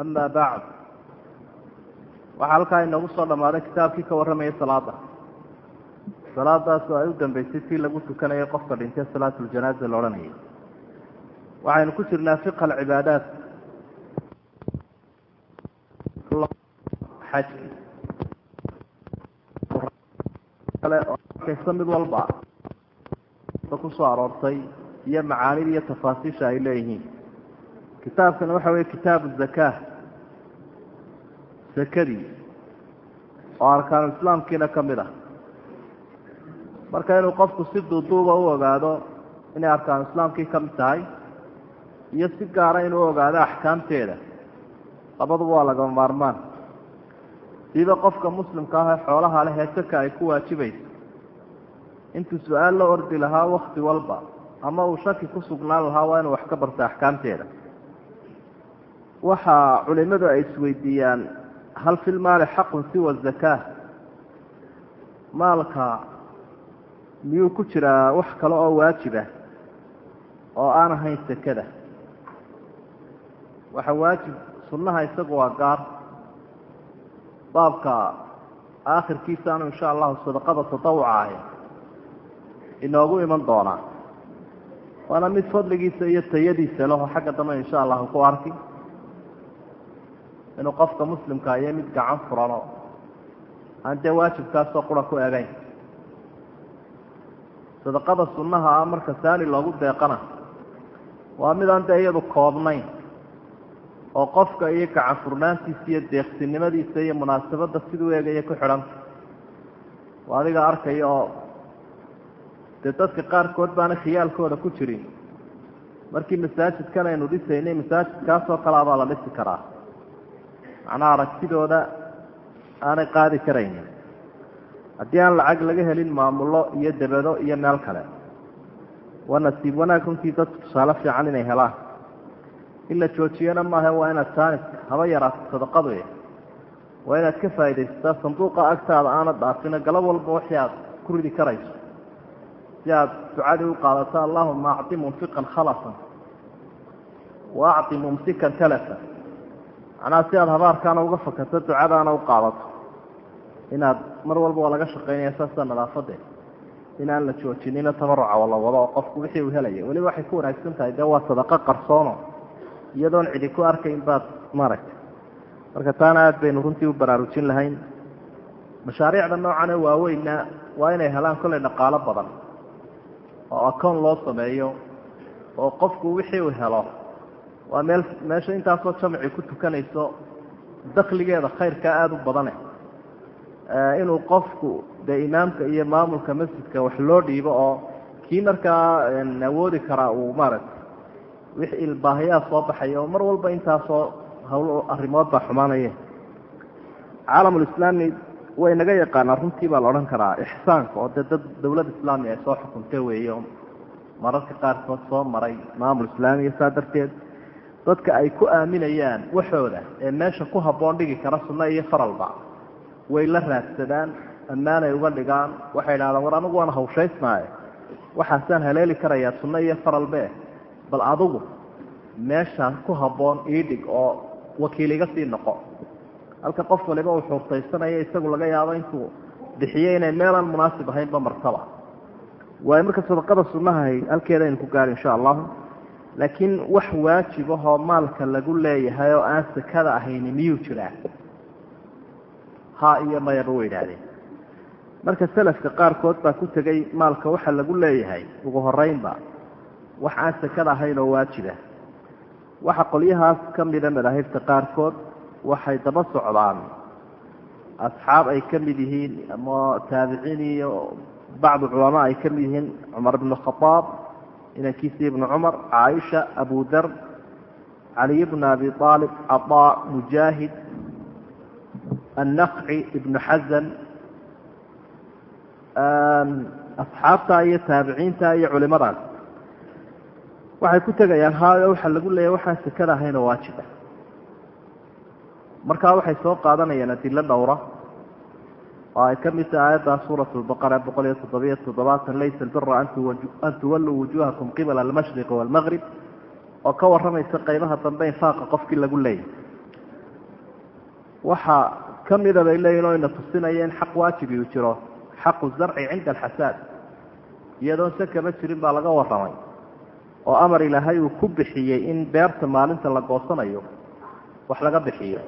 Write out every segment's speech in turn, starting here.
ama bacd waxaa halkaa inoogu soo dhammaaday kitaabkii ka warramayay salaada salaadaasoo ay u dambeysay tii lagu tukanayay qofka dhintay salaatuljanaaza la odhanayay waxaynu ku jirnaa fiqa alcibaadaat xajki kaysta mid walba ku soo aroortay iyo macaanida iyo tafaasiisha ay leeyihiin kitaabkana waxa weeye kitaabu zakaa sakadii oo arkaanu islaamkiina ka mid ah. Marka inuu qofku si duuduuba u ogaado inay arkaanu islaamkii ka mid tahay iyo si gaara inuu ogaado axkaamteeda labaduba waa lagama maarmaan. Siiba qofka muslimka ah ee xoolaha leh ee saka ay ku waajibayso intuu su'aal la ordi lahaa wakti walba ama uu shaki ku sugnaan lahaa waa inuu wax ka barta axkaamteeda. Waxa culimadu ay isweydiiyaan hal fi lmaali xaqun siwa zakaa maalka miyuu ku jiraa wax kale oo waajibah oo aan ahayn sakada? Waxa waajib sunnaha isagu waa gaar. Baabka aakhirkiisaanu insha allahu sadaqada tatawuca ahi inoogu iman doonaa. Waana mid fadligiisa iyo tayadiisa leho xagga dambe insha allahu ku arki inuu qofka muslimka iyo mid gacan furano. Aan dee waajibkaasoo qura ku egayn sadaqada sunnaha ah marka saani loogu deeqana waa midaan dee iyadu koobnayn oo qofka iyo gacan furnaantiisa iyo deeqsinimadiisa iyo munaasabadda siduu eegaya ku xidhanta waa adiga arkaya oo dee dadka qaarkood baana khiyaalkooda ku jirin. Markii masaajidkan aynu dhisaynay masaajidkaasoo kalea baa la dhisi karaa macnaha aragtidooda aanay qaadi karaynin haddii aan lacag laga helin maamullo iyo debado iyo meel kale waa nasiib wanaag runtii dadku tusaale fiican inay helaan. In la joojiyana maaha waa inaad taanis haba yaraato sadaqadu waa inaad ka faa'iidaysataa sanduuqa agtaada aanad dhaafino galab walba waxii aad ku ridi karayso. Si aad ducadii u qaadato allahuma acti munfiqan khalafan wa acti mumsikan talafa macnaha si aad habaarkaana uga fakato ducadaana u qaadato. Inaad mar walba waa laga shaqaynaya saasa nadaafade inaan la joojinina tabaruca la wado oo qofku wixii uu helaya weliba waxay ku wanaagsan tahay dee waa sadaqo qarsoono. Iyadoon cidi ku arkayn baad maaragtay marka taana aada baynu runtii u baraarujin lahayn. Mashaariicda noocan ee waaweynna waa inay helaan kollay dhaqaalo badan. Oo acown loo sameeyo oo qofku wixii uu helo waa meel meesha intaasoo jamci ku tukanayso dakligeeda khayrkaa aada u badane inuu qofku dee imaamka iyo maamulka masjidka wax loo dhiibo oo kii markaa awoodi karaa uu maaragtay wix ilbaahayaa soo baxaya oo mar walba intaasoo hawl arrimood baa xumaanaya. Caalamulislaami way naga yaqaanaa runtii baa la odhan karaa ixsaanka oo dee dad dowlad islaami ay soo xukunta weeye oo mararka qaarkood soo maray maamul islaamiya saa darteed dadka ay ku aaminayaan waxooda ee meesha ku habboon dhigi kara sunno iyo faralba. Way la raadsadaan ammaanay uga dhigaan. Waxay idhahdaan war anigu waan hawshaysnaaye. Waxaasaan haleeli karayaa sunno iyo faralbe bal adigu meeshaan ku habboon ii dhig oo wakiil iga sii noqo. Halka qof waliba uu xuurtaysanaya isagu laga yaabo intuu bixiyo inay meelaan munaasib ahaynba martaba. Waayo marka sadaqada sunnahay halkeeda aynu ku gaari insha allahu laakiin wax waajib ahoo maalka lagu leeyahay oo aan sakada ahayni miyuu jiraa ha iyo mayaba way idhaahdeen marka salafka qaarkood baa ku tegay maalka waxa lagu leeyahay. Ugu horeynba wax aan sakada ahayn oo waajiba waxa qolyahaas ka mida madaahibta qaarkood waxay daba socdaan. Asxaab ay ka mid yihiin ama taabiciin iyo bacdu culamaa ay ka mid yihiin cumar ibnu khadaab inankiisi ibnu cumar caaisha abu dar caliy bna abi aalib caطaa mujaahid annaqci ibnu xasan asxaabta iyo taabiciinta iyo culimadaas waxay ku tegayaan haayo waxaa lagu leeyahy waxaan sakada ahayn oo waajiba markaa waxay soo qaadanayaan adilo dhowra oo ay ka mid tahay aayaddaa suurat lbaqara boqol iyo toddobiyo toddobaatan laysa albira an tuwalluu wujuhakum qibala almashriqi waalmaqrib oo ka warramaysa qaybaha dambe infaaqa qofkii lagu leeyahy waxaa ka mida bay leeyihiin oo ina tusinaya in xaq waajibi uu jiro xaqu zarci cinda alxasaad iyadoon se jirin baa laga warramay oo amar ilaahay uu ku bixiyey in beerta maalinta la goosanayo wax laga bixiyo.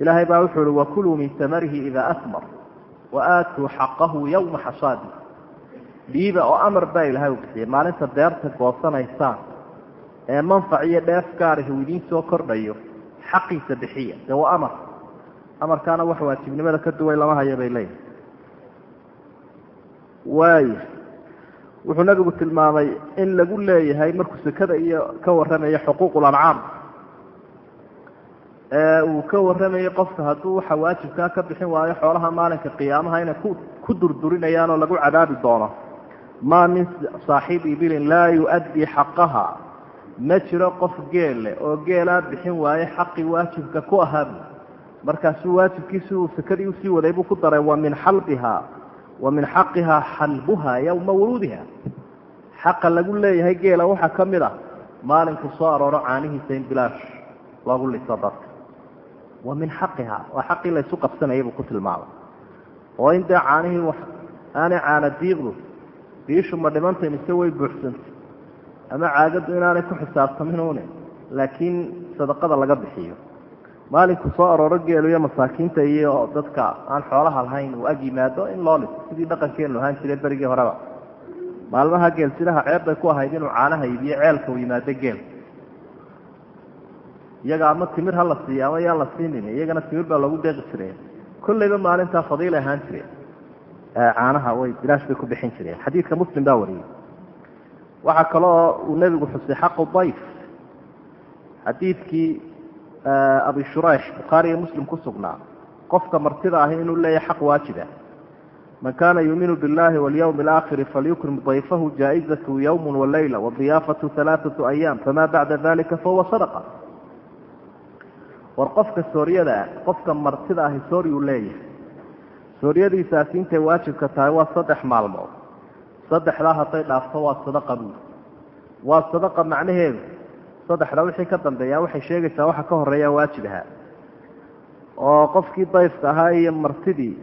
Ilaahay baa wuxuu uhi wakuluu min samarihi idaa asmar wa aatuu xaqahu yowma xasaadi dhiiba oo amar baa ilaahay uu bixiyey maalinta beerta goosanaysaan ee manfac iyo dheef gaarihi uu idiin soo kordhayo xaqiisa bixiya dee waa amar amarkaana wax waajibnimada ka duway lama haya bay leeyihiin waaya wuxuu nabigu tilmaamay in lagu leeyahay markuu sekada iyo ka warramayo xuquuqul ancaam uu ka warramayay qofka hadduu waxa waajibkaa ka bixin waayo xoolaha maalinka qiyaamaha inay ku durdurinayaan oo lagu cadaabi doono. Maa min saaxiib ibilin laa yu-addii xaqaha. Ma jiro qof geel leh oo geelaa bixin waaye xaqii waajibka ku ahaabu markaasuu waajibkiisi uu sekadii u sii waday buu ku daray wa min xalbiha wa min xaqihaa xalbuha yowma wuruudiha. Xaqa lagu leeyahay geela waxaa ka mid ah maalinku soo arooro caanihiisa in bilaash loogu liso dadka wa min xaqiha waa xaqii laysu qabsanayay buu ku tilmaamay. Oo in dee caanihii aanay caana diiqdu biishu ma dhimantay mise way buuxsantay. Ama caagaddu inaanay ku xisaabtaminune laakiin sadaqada laga bixiyo. Maalinku soo arooro geelu iyo masaakiinta iyo dadka aan xoolaha lahayn uu ag yimaado in loo liso sidii dhaqankeenu ahaan jiray berigii horeba. Maalmaha geel sidaha ceeb bay ku ahayd inuu caanaha iibiyo ceelka uu yimaado geel iyaga ama timir ha la siiya ama yaan la siinin iyagana timir baa loogu deeqi jiray kollayba maalintaa fadiila ahaan jireen caanaha way bilaash bay ku bixin jireen. Xadiidka muslim baa wariyey. Waxaa kaloo uu nebigu xusay xaqu dayf. Xadiidkii abi shurayx bukhaari iyo muslim ku sugnaa. Qofka martida ahi inuu leeyahay xaq waajiba man kana yuuminu biاllahi walyawmi alaakhiri falyukrim dayfahu jaaizatu yowm walayla wadiyaafatu alaaثatu ayaam fama bacda dalika fahuwa sadaqa war qofka sooryada qofka martida ahi sooryuu leeyahay. Sooryadiisaasi intay waajibka tahay waa saddex maalmood. Saddexdaa hadday dhaafto waa sadaqa buuri waa sadaqa macnaheedu saddexda wixii ka dambeeyaa waxay sheegaysaa waxa ka horeeyaa waajib ahaa. Oo qofkii dayfka ahaa iyo martidii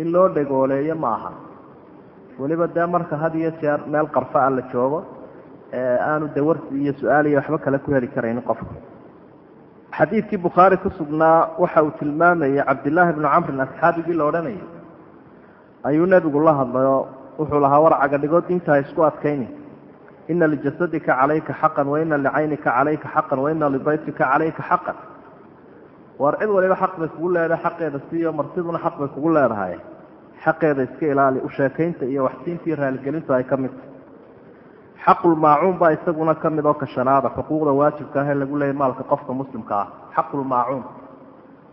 in loo dhegooleeyo ma aha. Weliba dee marka had iyo jeer meel qarfa a la joogo ee aanu dawarsi iyo su'aal iyo waxba kale ku heli karaynin qofka xadiidkii bukhaari ku sugnaa waxa uu tilmaamayay cabdillaahi bnu camrin asxaabigii la odhanayay ayuu nebigu la hadlayoo wuxuu lahaa war cagadhigoo diinta ha isku adkayni. Ina lijasadika calayka xaqan waina licaynika calayka xaqan waina lidayfika calayka xaqan. War cid waliba xaq bay kugu leedahay xaqeeda siiyo martiduna xaq bay kugu leedahay. Xaqeeda iska ilaali usheekaynta iyo waxsiinta iyo raaligelinta ay ka mid tahy xaqulmaacuun baa isaguna ka mid oo kashanaada xuquuqda waajibka ah ee lagu leeyahy maalka qofka muslimka ah. Xaqulmaacuun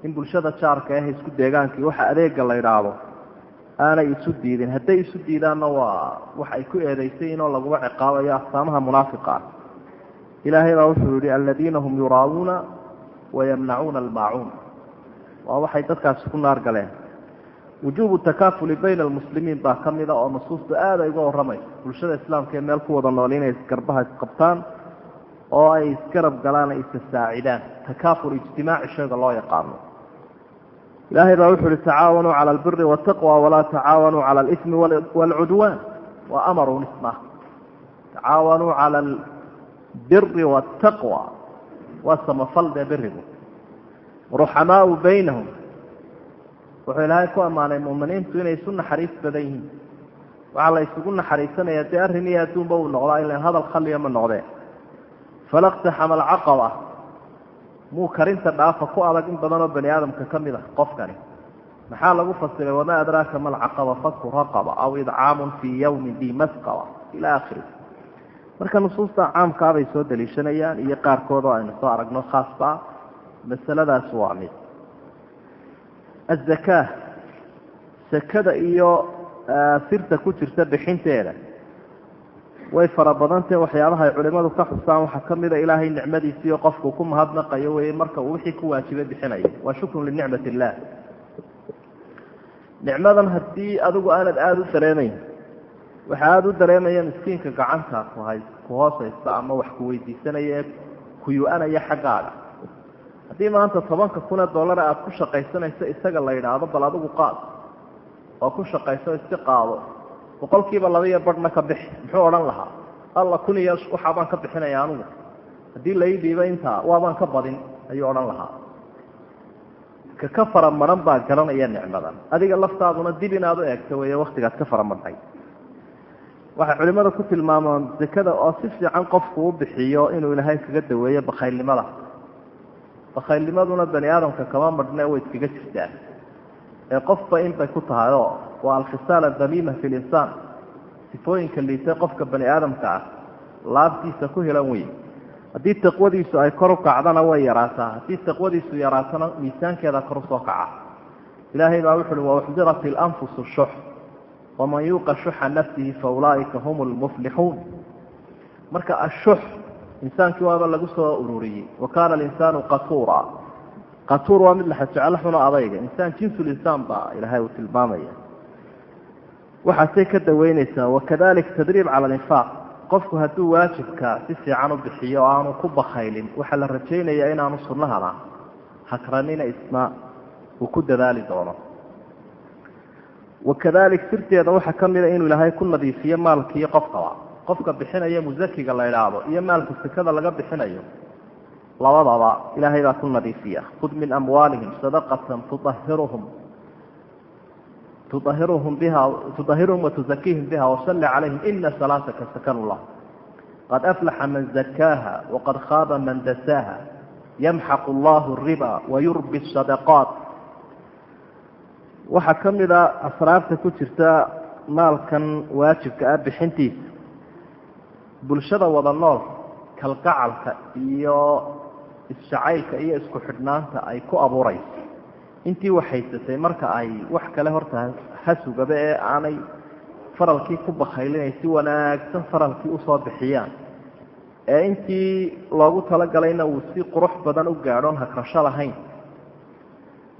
in bulshada jaarka ah isku deegaankii waxa adeega la idhaahdo aanay isu diidin. Hadday isu diidaanna waa wax ay ku eedaysayin oo laguma ciqaabayo astaamaha munaafiqa. Ah ilaahay baa wuxuu yihi aladiina hum yuraawuuna wayamnacuuna almaacuun. Waa waxay dadkaasi ku naar galeen wujuubu takaafuli bayna almuslimiin baa ka mida oo nusuustu aada ay uga warramayso bulshada islaamka ee meel ku wada nool inay garbaha isqabtaan oo ay isgarab galaan ay isasaacidaan takaaful ijtimaaci shayga loo yaqaano. Ilaahay baa wuxu uhi tacaawanuu cala albiri waataqwa walaa tacaawanuu cala alismi waalcudwaan waa amarun isma tacaawanuu cala albiri waataqwa waa samafal dee birigu ruxamaau baynahum wuxuu ilaahay ku ammaanay muuminiintu inay isu naxariis badan yihiin. Waxaa la isugu naxariisanaya dee arrin adduunba uu noqdaa ilan hadal khaliya ma noqdee. Falaqtaxama alcaqaba muu karinta dhaafa ku adag in badan bani aadamka ka mid ah qofkani. Maxaa lagu fasiray wamaa adraaka ma alcaqaba faku raqaba aw idcaamun fii yawmin di masqaba ila akhiri marka nusuusta caamkaabay soo daliishanayaan iyo qaarkood oo aynu soo aragno khaasba masaladaas waa mid azakaa sakada iyo sirta ku jirta bixinteeda way fara badantahe waxyaabaha ay culimadu ka xusaan waxaa ka mida ilaahay nicmadiisiiyo qofku ku mahadnaqayo weye marka uu wixii ku waajibay bixinayo waa shukrun linicmat illah nicmadan haddii adigu aanad aada u dareemayn waxa aada u dareemaya miskiinka gacanta kuhay ku hoosaysta ama wax ku weydiisanaya ee ku yu-anaya xaggaaga haddii maanta tobanka kun ee dollara aada ku shaqaysanayso isaga la yidhaahdo bal adigu qaad. Oo ku shaqayso iska qaado. Boqol kiiba laba ka bixi. Muxuu odhan lahaa? Alla kun iyo waxaabaan ka bixinaya anugu. Haddii lai dhiiba intaa waabaan ka badin ayuu odhan lahaa. Ka ka faramaran baa garanaya nicmadan. Adiga laftaaduna dib inaad u eegto weeye waktigaad ka faramarnay waxay culimmada ku tilmaamaan sekada oo si fiican qofku u bixiyo inuu ilaahay kaga daweeyo bakhaylnimada bakhaylnimaduna bani aadamka kama marhne way iskaga jirtaa. Ee qofba in bay ku tahay oo waa alkhisaal adamiima fi linsaan sifooyinka liitay qofka bani aadamka ah laabtiisa ku helan wey haddii taqwadiisu ay kor u kacdana way yaraataa. Haddii taqwadiisu yaraatana miisaankeeda kor u soo kaca. Ilaahay baa wuxu uhi wauxdirat ilanfusu shux waman yuuqa shuxa nafsihi fa ulaaika hum lmuflixuun marka ashux insaankii waaba lagu soo ururiyey. Wa kaana alinsaanu qatuura. Qatuur waa mid laxajecelo xuno adayga. Insaan jinsulinsaan baa ilaahay uu tilmaamaya. Waxaasay ka daweyneysaa wakadalik tadriib cala alinfaaq. Qofku hadduu waajibka si fiican u bixiyo oo aanu ku bakaylin waxaa la rajaynayaa inaanu sunnahana hakranina isna uu ku dadaali doono. Wakadalik sirteeda waxaa ka mida inuu ilaahay ku nadiifiyo maalkiiyo qofkaba qofka bixinaya musakiga la idhaahdo iyo maalka sekada laga bixinayo labadaba ilaahay baa ku nadiifiya. Khud min amwaalihim sadaqatan tuahiruhum tuahiruhum biha tudahiruhum watuzakiihim biha wasalli calayhim ina salaataka sakanu lah qad aflaxa man zakaaha waqad khaaba man dasaaha. Yamxaqu allahu riba wayurbi sadaqaat. Waxaa ka mid a asraarta ku jirta maalkan waajibka ah bixintiisa bulshada wada nool kalgacalka iyo isjacaylka iyo isku xidhnaanta ay ku abuurayso. Intii waxhaysatay marka ay wax kale horta hasugaba ee aanay faralkii ku bakaylinay si wanaagsan faralkii u soo bixiyaan. Ee intii loogu talagalayna uu si qurux badan u gaadhoon hagrasho lahayn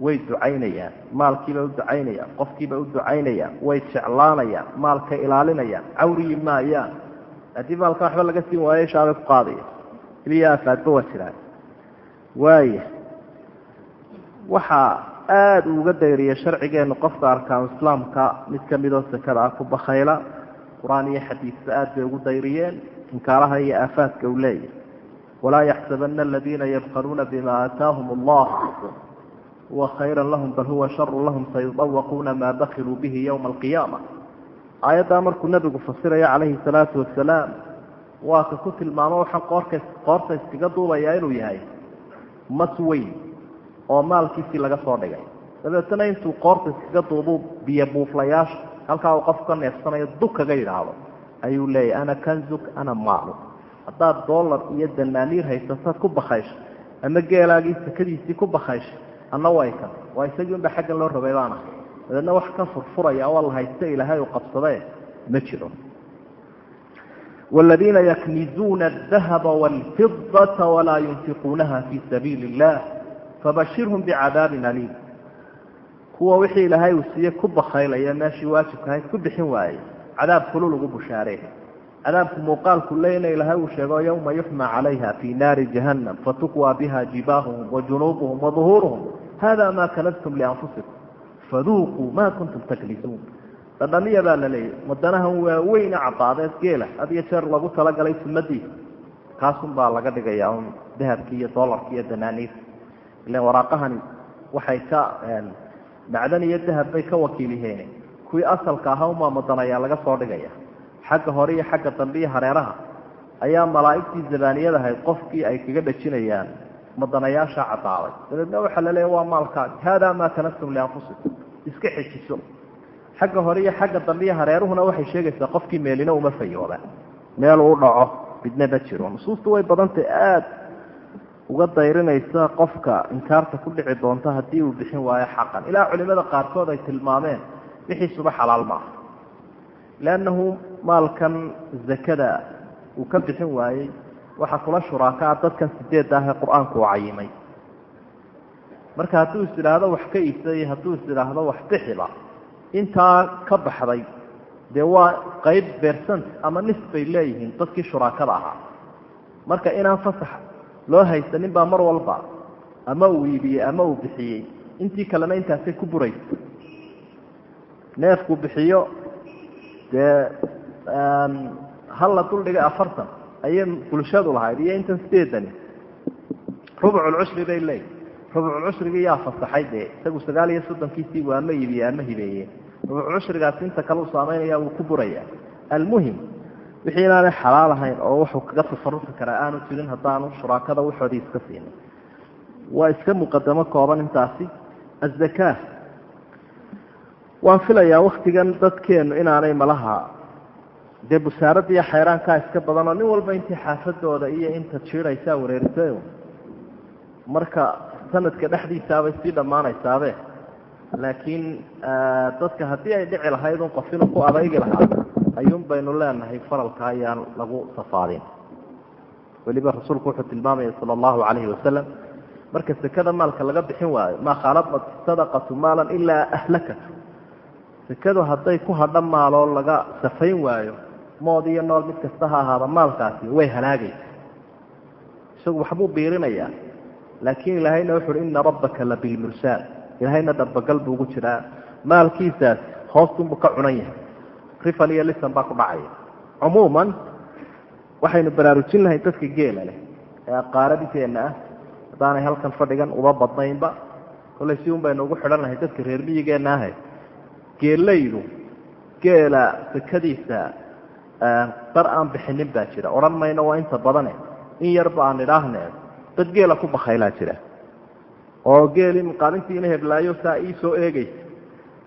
way ducaynayaan. Maalkiibay u ducaynayaan qofkiibay u ducaynayaan way jeclaanayaan maalkay ilaalinayaan cawriyi maayaan haddii maalka waxba laga siin waayo shaabay ku qaadaya iliya afaadba waa jiraan. Waaya waxaa aada uga dayriya sharcigeenu qofka arkaanu islaamka mid kamidoo sekada ah ku bakayla qur'aan iyo xadiisba aada bay ugu dayriyeen inkaaraha iyo aafaadka uu leeyahy walaa yaxsabana aladiina yabkaluuna bima aataahum allah huwa khayra lahum bal huwa sharu lahum sayudawaquuna maa bakiluu bihi yowma alqiyaama aayaddaa markuu nebigu fasiraya calayhi salaatu wasalaam waa ka ku tilmaamo waxaan qoorka qoorta iskaga duubayaa inuu yahay mas weyn oo maalkiisii laga soo dhigay. Dabeetana intuu qoorta iskaga duubuu biyo buuflayaasha halkaa uu qofku ka neefsanayo dug kaga yidhaahdo ayuu leeyahy ana kanzuk ana maalu haddaad dollar iyo danaaniir haysataad ku bakaysho ama geelaagii sakadiisii ku bakaysho anna way kan waa isagii unba xaggan loo rabay baan ahay dabeedna wax ka furfuraya oo la haysta ilaahay uu qabsadee ma jiro والذين يكنزون الذهب والفضة ولا ينفقونها في سبيل الله فبشرهم بعذاب أليم kuwa wixii ilaahay uu siiye ku bakaylaya meeshii waajibka ahayd ku bixin waayey cadaab kulul ugu bushaaree cadaabku muuqaalku leyna ilaahay uu sheego yowma yuxma calayha fii naari jahannam fatukwaa biha jibaahuhum wajunuubuhum waduhuuruhum hada ma kanastum lianfusikum faduuquu ma kuntum taklisuun dhadhamiya baa la leeyahy wadanahan waaweyne cadaadeed geela had iyo jeer lagu talagalay sunnadiisa kaasun baa laga dhigaya un dahabkii iyo dolarkii iyo danaaniirka ilan waraaqahani waxay ka macdan iyo dahab bay ka wakiiliheen kuwii asalka ahaa umaa madanayaa laga soo dhigaya xagga hore iyo xagga dambe iyo hareeraha ayaa malaa'igtii zabaaniyad qofkii ay kaga dhajinayaan madanayaasha cadaaday dabeedna waxaa la leeya waa maalkaagi hada maa kanastum lianfusikum. Iska xejiso xagga hore iyo xagga dambe hareeruhuna waxay sheegaysaa qofkii meelina uma fayooba. Meel uu dhaco midna ma jiro. Nusuustu way badantay aada uga dayrinaysa qofka inkaarta ku dhici doonta haddii uu bixin waayo xaqan. Ilaa culimada qaarkood ay tilmaameen wixiisuba xalaal maaha. Leannahu maalkan zakada uu ka bixin waayey waxaa kula shuraakaa dadkan sideedda ah ee qur'aanku uu cayimay marka hadduu is idhaahdo wax ka iibsay hadduu is idhaahdo wax bixiba intaa ka baxday dee waa qeyb bersant ama nis bay leeyihiin dadkii shuraakada ahaa. Marka inaan fasax loo haysanin baa mar walba ama uu iibiyey ama uu bixiyey intii kalena intaasay ku buraysa. Neefku bixiyo dee hal la duldhigay afartan ayay bulshadu lahayd iyo intan sideedani. Rubculcushri bay leeyihi rubculcushrigii yaa fasaxay dee. Isagu sagaal iyo soddonkiisii waa ama iibiyey ama hibeeye rubculcushrigaasi inta kale u saameynaya wuu ku buraya almuhim wixii inaanay xalaal ahayn oo wuxuu kaga tasarufi karaa aanu jirin haddaanu shuraakada waxoodii iska siinin waa iska muqadamo kooban intaasi. Azakaa waan filayaa waktigan dadkeenu inaanay malaha dee busaaradda iyo xayraankaa iska badan oo nin walba intii xaafadooda iyo inta jiiraysaa wareerisayo marka sanadka dhexdiisaabay sii dhammaanaysaabe laakiin dadka haddii ay dhici lahayd un qof inuu ku adaygi lahaa ayuun baynu leenahay faralka ayaan lagu safaadin. Weliba rasuulku wuxuu tilmaamaya sala allahu calayhi wasalam marka sekada maalka laga bixin waayo maa khaalaqat sadaqatu maalan ilaa ahlakatu. Sekadu hadday ku hadha maaloo laga safayn waayo mood iyo nool mid kasta ha ahaada maalkaasi way halaagaysa isagu waxbuu biirinayaa. Laakiin ilaahayna wuxu uhi ina rabbaka la bilmursaal ilaahayna dhabagal buu ugu jiraa. Maalkiisaas hoostunbuu ka cunan yahay. Rifan iyo lisan baa ku dhacaya. Cumuuman waxaynu baraarujin lahay dadka geela leh. Ee aqaarabiteenna ah haddaanay halkan fadhigan uba badnaynba kollay si un baynu ugu xidhan lahay dadka reer miyigeenna ahe geelaydu geela sekadiisa dar aan bixinin baa jira. Odhan mayno waa inta badane. In yarba aan idhaahne dad geela ku bakaylaa jira. Oo geeli maqaalintiina heblaayo saa ii soo eegaysa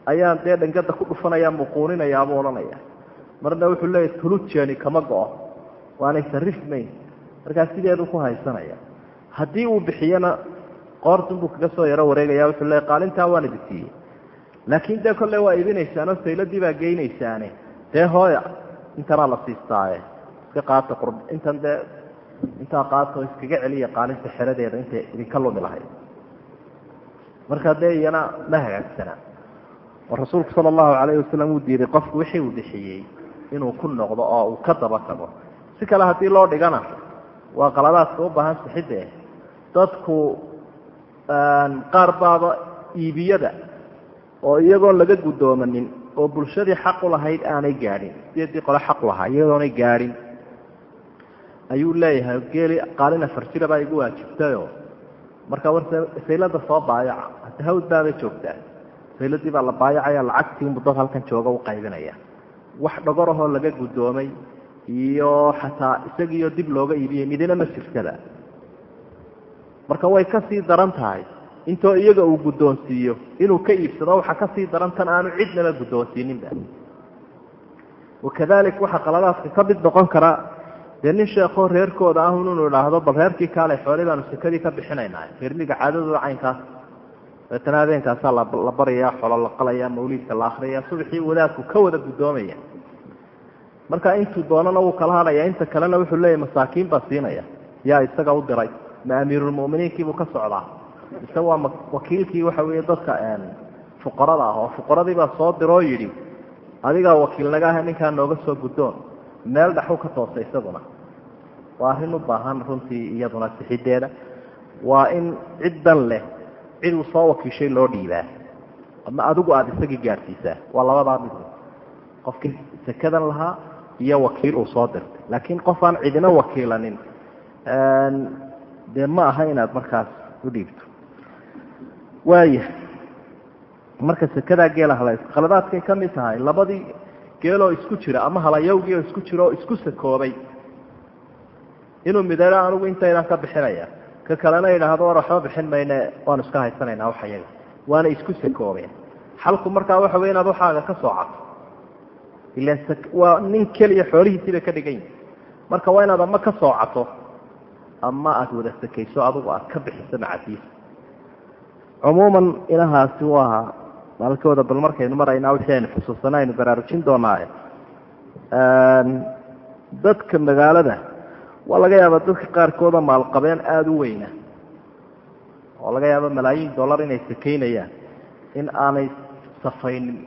ayaan dee dhangada ku dhufanaya muquuninayaabuu odhanaya marna wuxuu leeyahy tulujeni kama go-o waanay sarifmayn markaa sideedu ku haysanaya. Haddii uu bixiyana qoortunbuu kaga soo yaro wareegaya. Wuxuu leeyahy qaalintaa waan idi siiyey laakiin dee kolle waa iibinaysaanoo sayladii baa geynaysaane dee hooya intanaa la siistaaye. Iska qaata intan dee intaa qaato iskaga celiya qaalinta xeradeeda intay idinka lumi lahayd. Marka dee iyana ma hagaagsana oo rasuulku sala allahu calayhi wasalam uu diiday qofku wixii uu bixiyey inuu ku noqdo oo uu ka daba tago. Si kale haddii loo dhigana waa qaladaadka u baahan sixidde dadku qaar baaba iibiyada oo iyagoon laga guddoomanin oo bulshadii xaq u lahayd aanay gaadhin sideedii qole xaq u lahaa iyadoonay gaadhin ayuu leeyahay geeli qaalin afar baa igu waajibtayo marka war saylada soo baayaca hawd baabay joogtaa. Sayladii baa la baayacaya lacagtii mudad halkan jooga u qaybinaya. Wax dhogorahoo laga guddoomay iyo xataa isagiiyo dib looga iibiyey midina ma jirtada. Marka way ka sii daran tahay intoo iyaga uu guddoonsiiyo inuu ka iibsado waxaa ka sii daran tan aanu cidnaba guddoonsiininba wakadalik waxaa qaladaadka ka mid noqon karaa dee nin sheekoo reerkooda ah inuu idhaahdo bal reerkii kaale xoolay baanu sekadii ka bixinaynaa reermiga caadadooda caynkaas. Dabeetana habeenkaasaa la baraya xolo la qalaya mawliidka la akriyaya subaxii wadaadku ka wada guddoomaya. Marka intuu doonana wuu kala hadhaya inta kalena wuxuu leeyahy masaakiin baa siinaya. Yaa isaga u diray ma amiirulmuminiinkiibuu ka socdaa mise waa wakiilkii waxa weeye dadka fuqarada ah oo fuqaradiibaa soo diroo yidhi adigaa wakiil naga ah ninkaa nooga soo guddoon meel dhaxu ka toosa isaguna. Waa arrin u baahan runtii iyaduna sixideeda. Waa in ciddan leh cid uu soo wakiishay loo dhiibaa. Ama adigu aada isagii gaadhsiisaa waa labadaa mid qofkii sekadan lahaa iyo wakiil uu soo dirtay. Laakiin qof aan cidina wakiilanin dee ma aha inaad markaas u dhiibto waaya marka sekadaa geela halays khaladaadkay ka mid tahay labadii geeloo isku jira ama halayawgii oo isku jira oo isku sakoobay inuu midero anigu intaydaan ka bixinaya. Ka kalena yidhaahdo war waxba bixin mayne waanu iska haysanaynaa wax iyaga waana isku sakoobeen xalku markaa waxa wey inaad waxaaga ka soocato ilan waa nin keliya xoolihiisiibay ka dhigan yihiin marka waa inaad ama ka soocato ama aada wada sakayso adigu aad ka bixiso macadiisa cumuuman inahaasi u ahaa maalkooda bal markaynu maraynaa wixii aynu baraarujin doonaaye dadka magaalada waa laga yaaba dadka qaarkooda maalqabeen aada u weyna. Oo laga yaaba malaayiin dollar inay sakaynayaan in aanay safaynin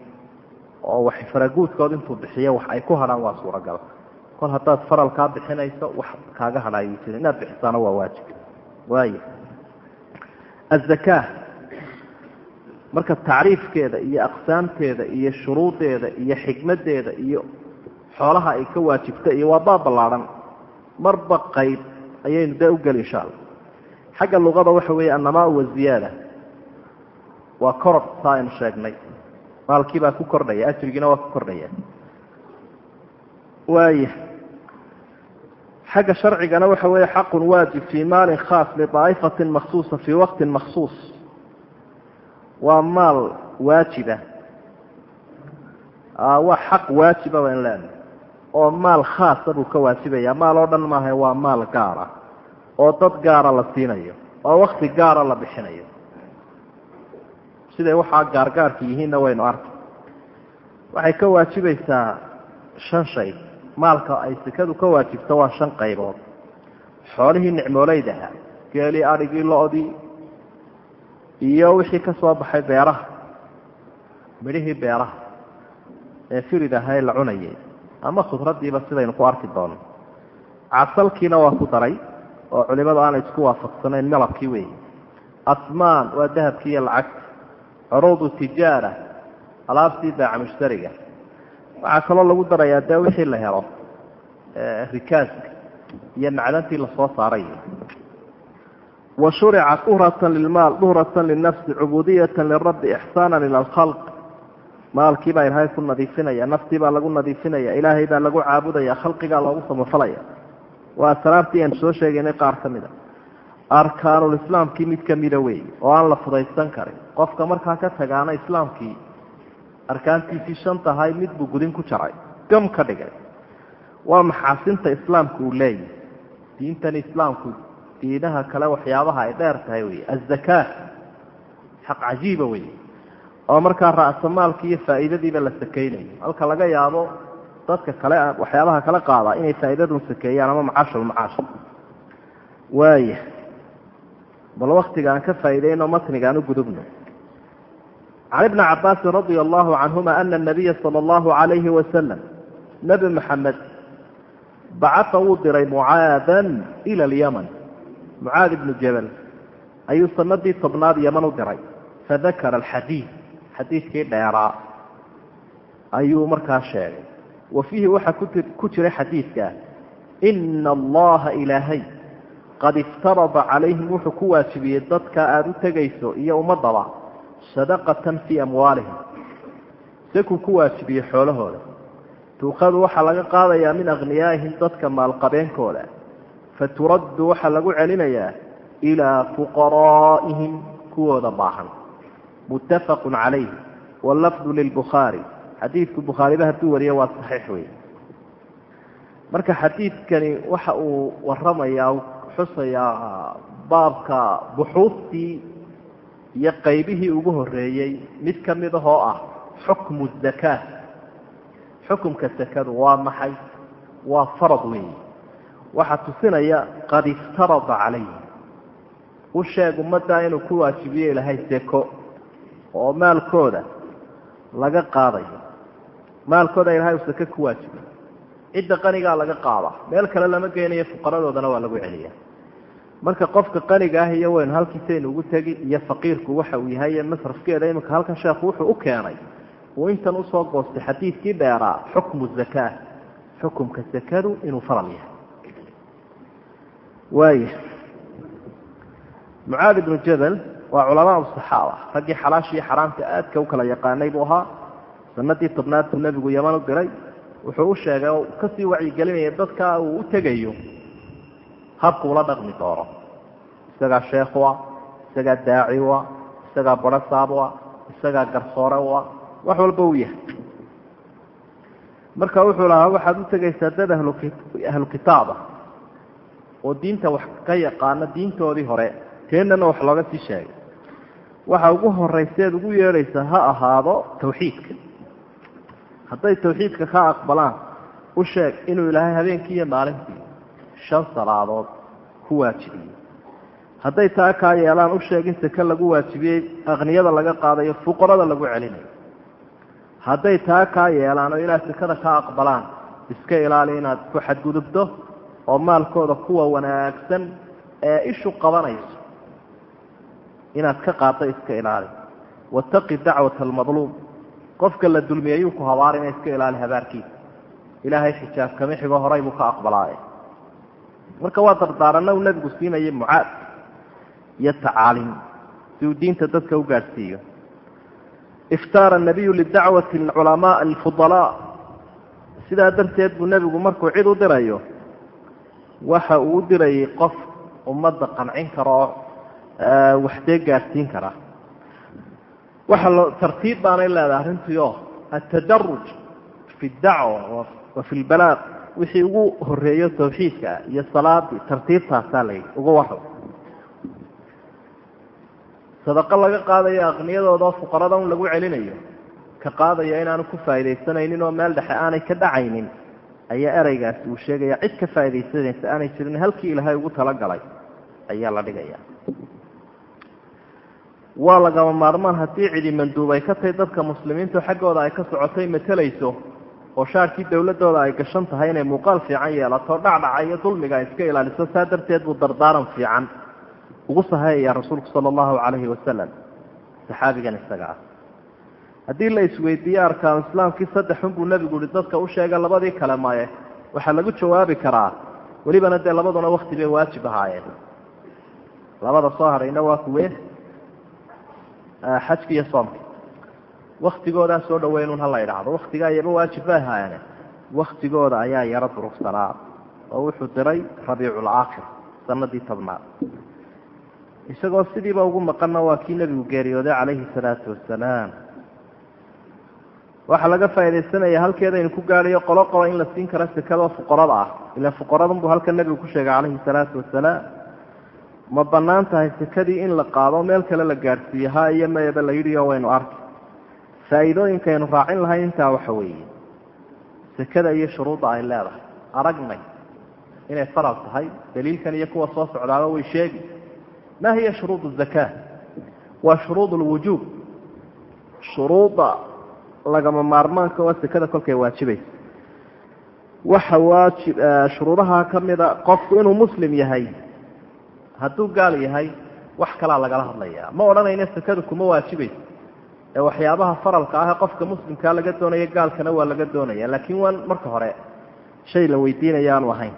oo wax faraguudkood intuu bixiyo wax ay ku hadhaan waa suuragal. Kol haddaad faral kaa bixinayso wax kaaga hadhaayu jira inaad bixisaana waa waajib. Waaya azakaa marka tacriifkeeda iyo aqsaamteeda iyo shuruudeeda iyo xikmaddeeda iyo xoolaha ay ka waajibta iyo waa baab ballaadhan marba qayb ayaynu dee u geli insha alla xagga luqada waxa weeye annamaa waziyaada waa koror saa aynu sheegnay. Maalkii baa ku kordhaya ajrigiina waa ku kordhaya. Waaya xagga sharcigana waxa weeye xaqun waajib fii maalin khaas liطaa'ifatin makhsuusa fii waqtin makhsuus waa maal waajiba waa xaq waajiba baynu leenahay oo maal khaasa buu ka waajibaya. Maal oo dhan maaha waa maal gaara oo dad gaara la siinayo. Oo wakti gaara la bixinayo. Siday waxaa gaargaarka yihiinna waynu arkay waxay ka waajibaysaa shan shay. Maalka ay sekadu ka waajibto waa shan qaybood. Xoolihii nicmooleydaha geelii adhigii lo-dii iyo wixii ka soo baxay beeraha midhihii beeraha ee firid ahae la cunayay. Ama khudraddiiba sidaynu ku arki doono. Casalkiina waa ku daray oo culimadu aanay isku waafaqsanayn malabkii weeye. Asmaan waa dahabkii iyo lacagta curuudu tijaara alaabtii baaca mushtariga waxaa kaloo lagu darayaa dee wixii la helo rikaaska iyo macdantii la soo saaray wa shuricat duhratan lilmaal duhratan linafsi cubudiyatan lirabbi ixsaanan ila alkhalq. Maalkii baa ilaahay ku nadiifinaya naftii baa lagu nadiifinaya ilaahay baa lagu caabudaya khalqigaa loogu samafalaya. Waa asraartii aan soo sheegaynay qaar ka mida arkaanulislaamkii mid kamida wey oo aan la fudaysan karin. Qofka markaa ka tagaana islaamkii arkaantiisii shan tahay mid buu gudin ku jaray gam ka dhigay. Waa maxaasinta islaamku uu leeyahy diintan islaamku diinaha kale waxyaabaha ay dheer tahay wey azakaa xaq cajiiba wey oo markaa ra'samaalki iyo faa'iidadiiba la sakeynayo halka laga yaabo dadka kale waxyaabaha kala qaadaa inay faa'iidadun sakeeyaan ama macaashulmacaash waaya bal waktiga aan ka faa'iideyno matniga aan u gudubno. Can ibni cabaasin radia allahu canhuma ana anabiya sala allahu calayhi wasalam nebi maxamed bacaa wuu diray mucaadan ila alyaman mucaad ibnu jabal ayuu sanadii tobnaad yaman u diray fadakara alxadiid xadiidkii dheeraa ayuu markaa sheegay. Wa fiihi waxaa ku jiray xadiidkaa ina allaha ilaahay qad iftarada calayhim wuxuu ku waajibiyey dadka aada u tegayso iyo ummadaba sadaqatan fii amwaalihim. Sakuu ku waajibiyey xoolahooda. Tuuqadu waxaa laga qaadayaa min akhniyaa'ihim dadka maalqabeenkooda faturaddu waxaa lagu celinayaa ilaa fuqaraa'ihim kuwooda baahan muttafaqun calayh wallafdu lilbukhaari xadiidku bukhaariba hadduu wariyo waa saxiix wey marka xadiidkani waxa uu waramayaa xusayaa baabka buxuuftii iyo qaybihii ugu horeeyey mid ka mid ahoo ah xukmu zakaa xukumka sakadu waa maxay waa farad weeye waxaa tusinaya qad iftarada calayhi. U sheeg ummaddaa inuu ku waajibiyo ilaahay seko oo maalkooda laga qaadayo maalkooda ilahay uu seke ku waajibiyo cidda qanigaa laga qaada. Meel kale lama geynayo fuqaradoodana waa lagu celiya marka qofka qaniga ah iyo waynu halkiisaynu ugu tegi iyo faqiirku waxa uu yahay masrafkeeda iminka halkan sheekhu wuxuu u keenay uu intan u soo goostay xadiidkii dheeraa xukmu zakaa xukumka sakadu inuu faral yahay waaya mucaad ibnu jabal waa culamaa saxaaba raggii xalaashii xaraamta aadka u kala yaqaanay buu ahaa. Sanadii tobnaad buu nebigu yaman u diray. Wuxuu u sheegay oo ka sii wacyigelinaya dadka uu u tegayo. Habku ula dhaqmi doono. Isagaa sheekhu ah isagaa daaci u ah isagaa barasaab ah isagaa garsoore u ah wax walba yahay. Marka wuxuu lahaa waxaad u tegaysaa dad ahlu oo diinta wax ka yaqaana diintoodii hore teennana wax looga sii sheegay. Waxa ugu horayseed ugu yeedhaysaa ha ahaado tawxiidka. Hadday tawxiidka ka aqbalaan u sheeg inuu ilaahay habeenkii iyo maalintii shan salaadood ku waajibiyey. Hadday taa kaa yeelaan u sheeg in seke lagu waajibiyey akniyada laga qaadayo fuqarada lagu celinayo. Hadday taa kaa yeelaan oo ilaa sekada ka aqbalaan iska ilaali inaad ku xadgudubto oo maalkooda kuwa wanaagsan ee ishu qabanayso. Inaad ka qaaddo iska ilaali. Wataqi dacwata almadluum. Qofka la dulmiyayuu ku habaarina iska ilaali habaarkiisa. Ilaahay xijaab kama xigo horay buu ka aqbalaaye. Marka waa dardaaranna uu nebigu siinaya mucaad. Iyo tacaalim si uu diinta dadka u gaadhsiiyo iftaara anabiyu lidacwati alculamaa alfudalaa sidaa darteed buu nebigu markuu cid u dirayo waxa uu dirayay qof ummadda qancin kara oo waxdee gaadhsiin kara. Waxa lo tartiib baanay leedahay arrintiio altadaruj fi dacwa wa fi lbalaaq wixii ugu horeeyo tawxiidka iyo salaadii tartiibtaasaa la yidhi uga sadaqo laga qaadayo aqniyadooda oo fuqarada un lagu celinayo ka qaadaya inaanu ku faaidaysanaynin oo meel dhexe aanay ka dhacaynin ayaa ereygaasi uu sheegaya cid ka faaidaysanaysa aanay jirin halkii ilaahay ugu talagalay ayaa la dhigaya. Waa lagama maarmaan haddii cidi manduub ay ka tahay dadka muslimiintu xaggooda ay ka socotay matelayso oo shaarkii dowladooda ay gashan tahay inay muuqaal fiican yeelato dhacdhaca iyo dulmiga ay iska ilaaliso saa darteed buu dardaaran fiican. Ugu sahayaya rasuulku sala allahu calayhi wasalam saxaabigan isaga ah haddii la isweydiiye arkaanu islaamkii saddexun buu nebigu ihi dadka u sheega labadii kale maye waxaa lagu jawaabi karaa welibana dee labaduna wakti bay waajib ahaayeen. Labada soo hadhayna waa kuwe xajki iyo soomki waktigoodaa soo dhaweynun hala idhaahdo waktigaa iyaba waajib bay ahaayeene waktigooda ayaa yaro durugsanaa oo wuxuu diray rabiiculaakhir sanadii tobnaad. Isagoo sidiiba ugu maqanna waa kii nebigu geeriyooday calayhi salaatu wasalaam waxaa laga faaidaysanaya halkeedaynu ku gaadhayo qolo qolo in la siin karo sekadoo fuqarada ah. Ila fuqaradan buu halka nebigu ku sheegay calayhi salaatu wasalaam ma bannaan tahay sekadii in la qaado meel kale la gaadhsiiyo ha iyo mayaba la yidhi waynu arki. Faa'iidooyinkaynu raacin lahayn intaa waxa weeye sekada iyo shuruudda ay leedahay. Aragnay inay faral tahay daliilkan iyo kuwa soo socdaaba way sheegi. Ma hiya shuruud zakaa waa shuruud lwujuub shuruudda lagama maarmaanka waa sekada kolkay waajibaysa waxa waajib shuruudaha ka mida qofku inuu muslim yahay hadduu gaal yahay wax kalaa lagala hadlaya ma odhanayna sekadu kuma waajibayso ee waxyaabaha faralka ah ee qofka muslimkaa laga doonaya gaalkana waa laga doonaya. Laakiin waa marka hore shay la weydiinaya aanu ahayn.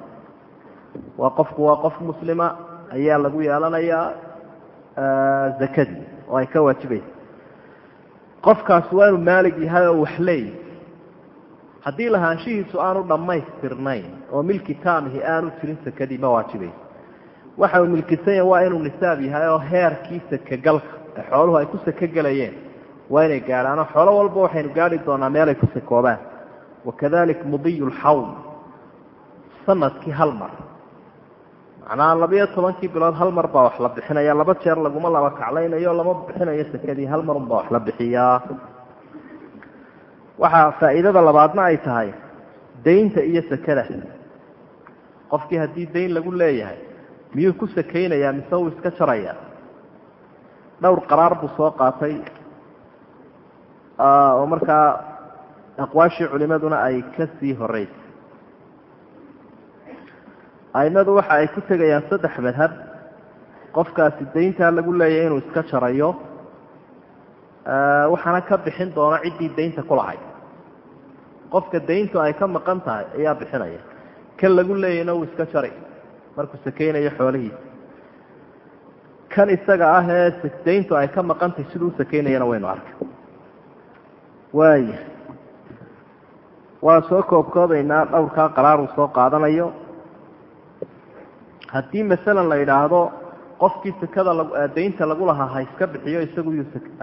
Waa qofku waa qof muslima ayaa lagu yeelanayaa zakadii oo ay ka waajibaysa qofkaasi waa inuu maalig yahay oo wax leeyahy haddii lahaanshihiisu aanu dhammaystirnayn oo milki taamihi aanu jirin sekadii ma waajibayso waxa uu milkisan yahay waa inuu nisaab yahay oo heerkii sekegalka ee xooluhu ay ku seke gelayeen waa inay gaadhaan oo xoolo walba waxaynu gaadhi doonaa meelay ku sekoobaan wakadalik mudiyu lxawl sannadkii hal mar macnaha labiyo tobankii bilood hal mar baa wax la bixinaya. Laba jeer laguma laba kaclaynayo lama bixinayo sekadii hal mar unbaa wax la bixiyaa waxaa faa'iidada labaadna ay tahay daynta iyo sekada qofkii haddii dayn lagu leeyahay miyuu ku sakaynayaa mise uu iska jarayaa dhowr qaraar buu soo qaatay. Oo markaa aqwaashii culimaduna ay ka sii horeysay aimadu waxa ay ku tegayaan saddex madhab. Qofkaasi dayntaa lagu leeyahay inuu iska jarayo waxaana ka bixin doona ciddii daynta ku lahayd qofka dayntu ay ka maqan tahay ayaa bixinaya. Kan lagu leeyahayna uu iska jari markuu sakaynayo xoolihiisa kan isaga ah ee dayntu ay ka maqan tahay siduu u sakaynayana waynu arkay waaya waa soo koobkoobaynaa dhowrkaa qaraar uu soo qaadanayo haddii masalan la yidhaahdo qofkii sekada daynta lagu lahaa ha iska bixiyo isagu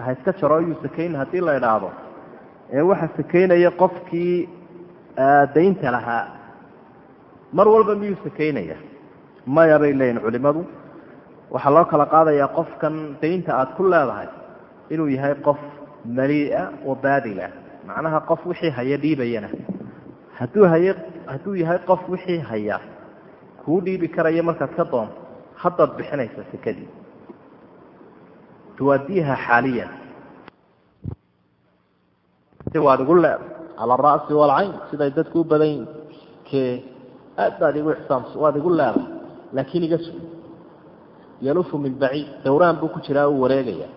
ha iska jaro yuu sakayn haddii la idhaahdo ee waxa sakaynaya qofkii daynta lahaa mar walba miyuu sakaynaya maya bay leeyihiin culimadu. Waxaa loo kala qaadayaa qofkan daynta aada ku leedahay inuu yahay qof maliia oo baadila macnaha qof wixii haya dhiibayana. Hadduu haye hadduu yahay qof wixii haya kuu dhiibi karaya markaad ka doonto haddaad bixinaysa sekadii. Tuwaadiiha xaaliyan waad igu leeda cala ara'si walcayn siday dadku u badan yihiin ke aad baad igu ixsaamso waad igu leedahay laakiin iga sug yalufu min baciid dowraan buu ku jiraa uu wareegaya.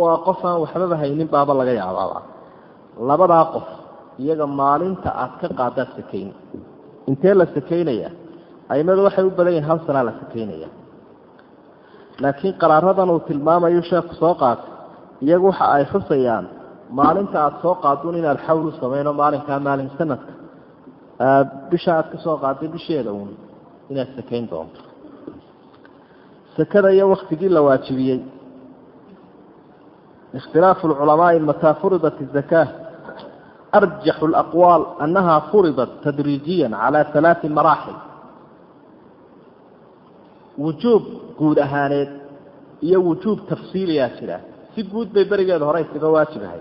Waa qof aan waxbaba haynin baaba laga yaabaaba labadaa qof iyaga maalinta aad ka qaadaad sakayn intee la sakaynaya aimadu waxay u badan yihiin hal sanaa la sakaynaya laakiin qaraaradan uu tilmaamayu sheeku soo qaatay iyagu waxa ay xusayaan maalinta aada soo qaadun inaad xawl u samayno maalinkaa maalin sanadka bisha aad ka qaaday bisheeda uun inaad sakayn doonto. Sakada iyo waktigii la waajibiyey. Ikhtilaafu lculamaai mataa furidat azakaa arjaxu alaqwaal annaha furidat tadriijiya calaa alaai maraaxil wujuub guud ahaaneed iyo wujuub tafsiiliyaa jira. Si guud bay berigeeda hore isaga waajibahay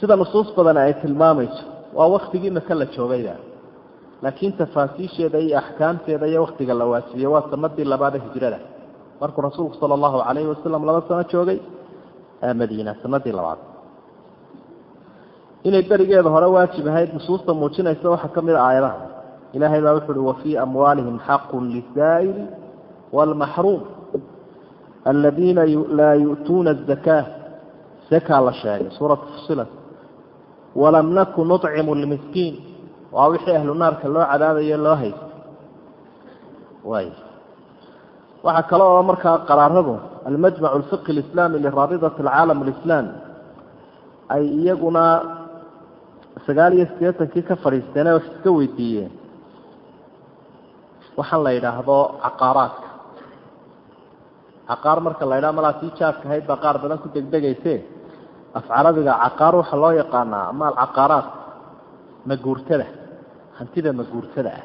sida nusuus badan ay tilmaamayso waa waktigii maka la joogayda laakiin tafaasiisheeda iyo axkaamteeda iyo waktiga la waajibiyey waa sanadii labaada hijrada. Markuu rasuulku sala allahu calayhi wasalam laba sano joogay madiina sanadii labaad. Inay berigeeda hore waajib ahayd nusuusta muujinaysa waxaa ka mid a aayadaha ilaahay baa wuxu uhi wafii amwaalihim xaqun lisaa'ili waalmaxruum aladiina laa yu'tuuna azakaa zakaa la sheegay suuratu fusilat walam naku nucimu lmiskiin. Waa wixii ahlu naarka loo cadaabayo loo haysto. Waay waxaa kale oo markaa qaraaradu almajmac alfiqhi alislaami liraabidat alcaalam alislaami ay iyaguna sagaal iyo siddeetankii ka fadhiisteen wax iska weydiiyeen waxaan la yidhaahdo caqaaraadka. Caqaar marka la ydhaha malaa tii jaadka ahayd baa qaar badan ku degdegayse af carabiga caqaar waxaa loo yaqaanaa ama alcaqaaraat maguurtada hantida maguurtada ah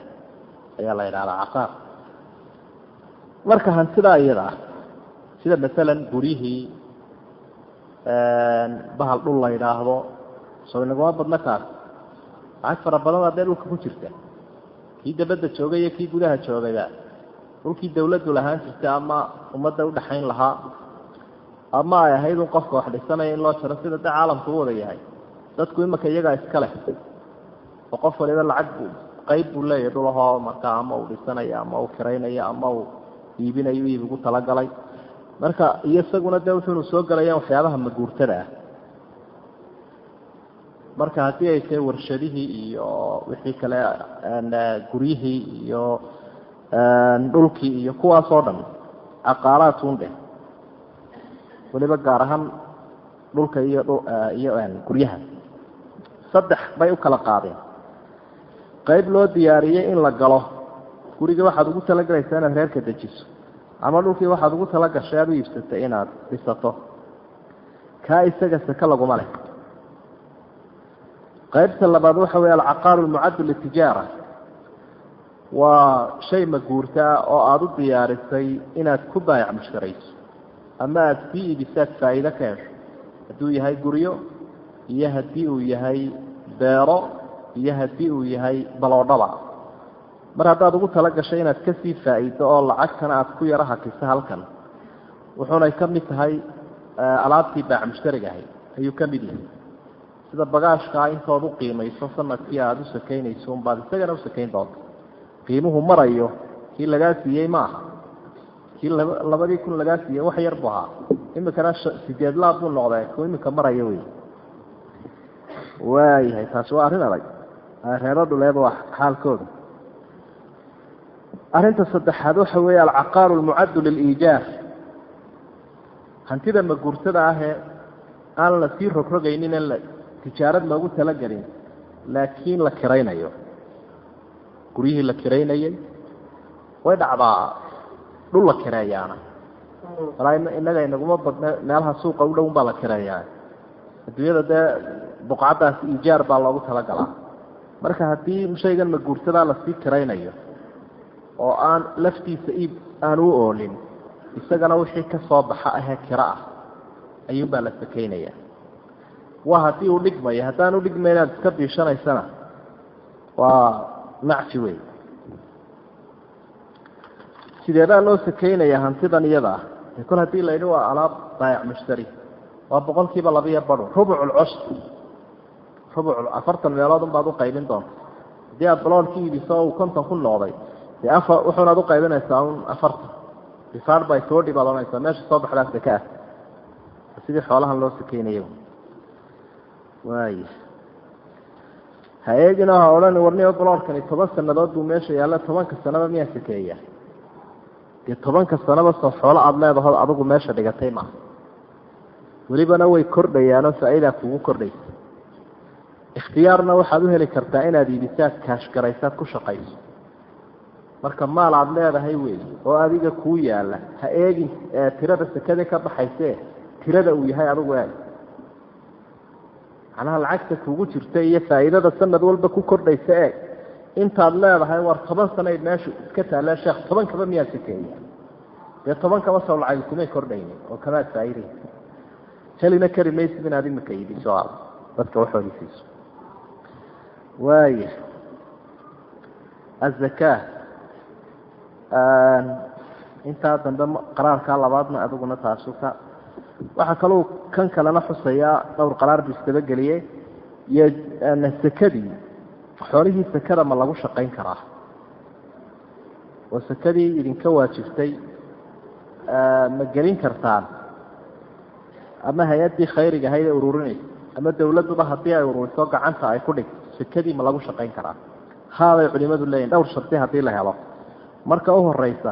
ayaa la yidhahdaa caqaar. Marka hantidaa iyada ah sida masalan guryihii bahal dhul la yidhaahdo soo inaguma badno kaas lacag fara badan baa dee dhulka ku jirta kii dabadda joogay iyo kii gudaha joogayba dhulkii dawladdu lahaan jirtay ama ummadda udhaxayn lahaa ama ay ahayd un qofka wax dhisanaya in loo jaro sida de caalamku u wada yahay. Dadku imika iyagaa iska leh oo qof waliba lacag bu qayb buu leeyahay dhulahoo markaa ama uu dhisanaya ama uu kiraynaya ama uu iibinayo iib ugu talagalay. Marka iyo isaguna dee wuxuunu soo gelayaan waxyaabaha maguurtada ah marka haddii ay tahay warshadihii iyo wixii kale guryihii iyo dhulkii iyo kuwaas oo dhan caqaaraatun dheh. Weliba gaar ahaan dhulka iyo iyo guryaha. Saddex bay u kala qaadeen. Qayb loo diyaariyey in la galo guriga waxaad ugu talagelaysaa inaad reerka dejiso ama dhulkii waxaad ugu talagashay aada u iibsatay inaad dhisato. Kaa isaga seke laguma leh qaybta labaad waxa weeye alcaqaaru almucaddu litijaara waa shay maguurtaa oo aada u diyaarisay inaad ku baayac mushtarayso ama aada sii iibisaad faa'iide ka hesho. Hadduu yahay guryo iyo haddii uu yahay beero iyo haddii uu yahay baloodhaba. Mar haddaad ugu tala gashay inaad ka sii faa'iido oo lacagtana aad ku yaro hakiso halkan wuxuunay ka mid tahay alaabtii baac mushtariga ahayd. Ayuu ka mid yahay sida bagaashkaa intood u qiimayso sannadkii aada u sakaynayso unbaad isagana u sakayn doonta. Qiimuhu marayo kii lagaa siiyey ma aha. Kii labadii kun lagaa siiyey wax yar bu ahaa. Imikana sideed laab buu noqdee ku imika maraya wey. Waayahay taasi waa arrin adag. Reero dhuleeba waa xaalkooda arrinta saddexaad waxa weeye alcaqaaru almucaddu liliijaar hantida maguurtada ahee aan la sii rogrogaynin in la tijaarad loogu talagelin laakiin la kiraynayo. Guryihii la kiraynayey way dhacdaa. Dhul la kireeyaana walaa inaga inaguma badna meelaha suuqa u dhown baa la kireeyaa adduunyada dee buqcaddaas iijaar baa loogu talagalaa. Marka haddii shaygan maguurtadaa la sii kiraynayo oo aan laftiisa iib aan u oolin isagana wixii ka soo baxa ahee kiro ah ayuunbaa la sakaynaya waa haddii uu dhigmayo haddaan u dhigmay inaad iska biishanaysana waa macfi wey sideedaa loo sakaynaya hantidan iyada ah? E kol haddii la yidhi waa alaab baayac mushtari waa boqol kiiba labiyo badho rubuculcoshr rubuc afartan meelood unbaad uqaybin doonta haddii aad baloolki iibiso uu konton ku noqday dee afar wuxuunaad uqaybinaysaa un afartan. Bisaar bay soo dhibadoonaysaa meesha soo baxdaa saka ah. Sidii xoolahan loo sakeynayo waay ha eegina ha odhan warniyo baloorkani toban sanadood buu meesha yaalla tobanka sanaba miyaa sakeeya dee tobanka sanaba soo xoolo aada leedahood adigu meesha dhigatay maaha welibana way kordhayaanoo faa-idaa kugu kordhaysa. Ikhtiyaarna waxaad u heli kartaa inaad iibisaad kaashgaraysaad ku shaqayso. Marka maal aada leedahay wey oo adiga kuu yaalla ha eegin tirada sakada ka baxayse tirada uu yahay adigu eeg macnaha lacagta kugu jirta iyo faa'iidada sanad walba ku kordhaysa eeg intaad leedahay war toban sanayd meeshu iska taalee sheekh toban kaba miyaa sakeeya dee toban kaba soo lacagi kumay kordhaynin oo kamaad faa'iidaysa helina kari maysid inaad imika iibiso dadka waxoodi siiso waaya intaa dambe qaraarkaa labaadna adiguna taasu ka waxaa kaluu kan kalena xusayaa dhowr qaraar buu isdabageliyey iyo sakadii xoolihii sakada ma lagu shaqayn karaa. Oo sakadii idinka waajibtay ma gelin kartaan. Ama hay'addii khayriga ahayd ee ururinaysa ama dawladduba haddii ay ururiso gacanta ay ku dhig sakadii ma lagu shaqayn karaa. Haabay culimadu leeyihiin dhowr shardi haddii la helo. Marka u horeysa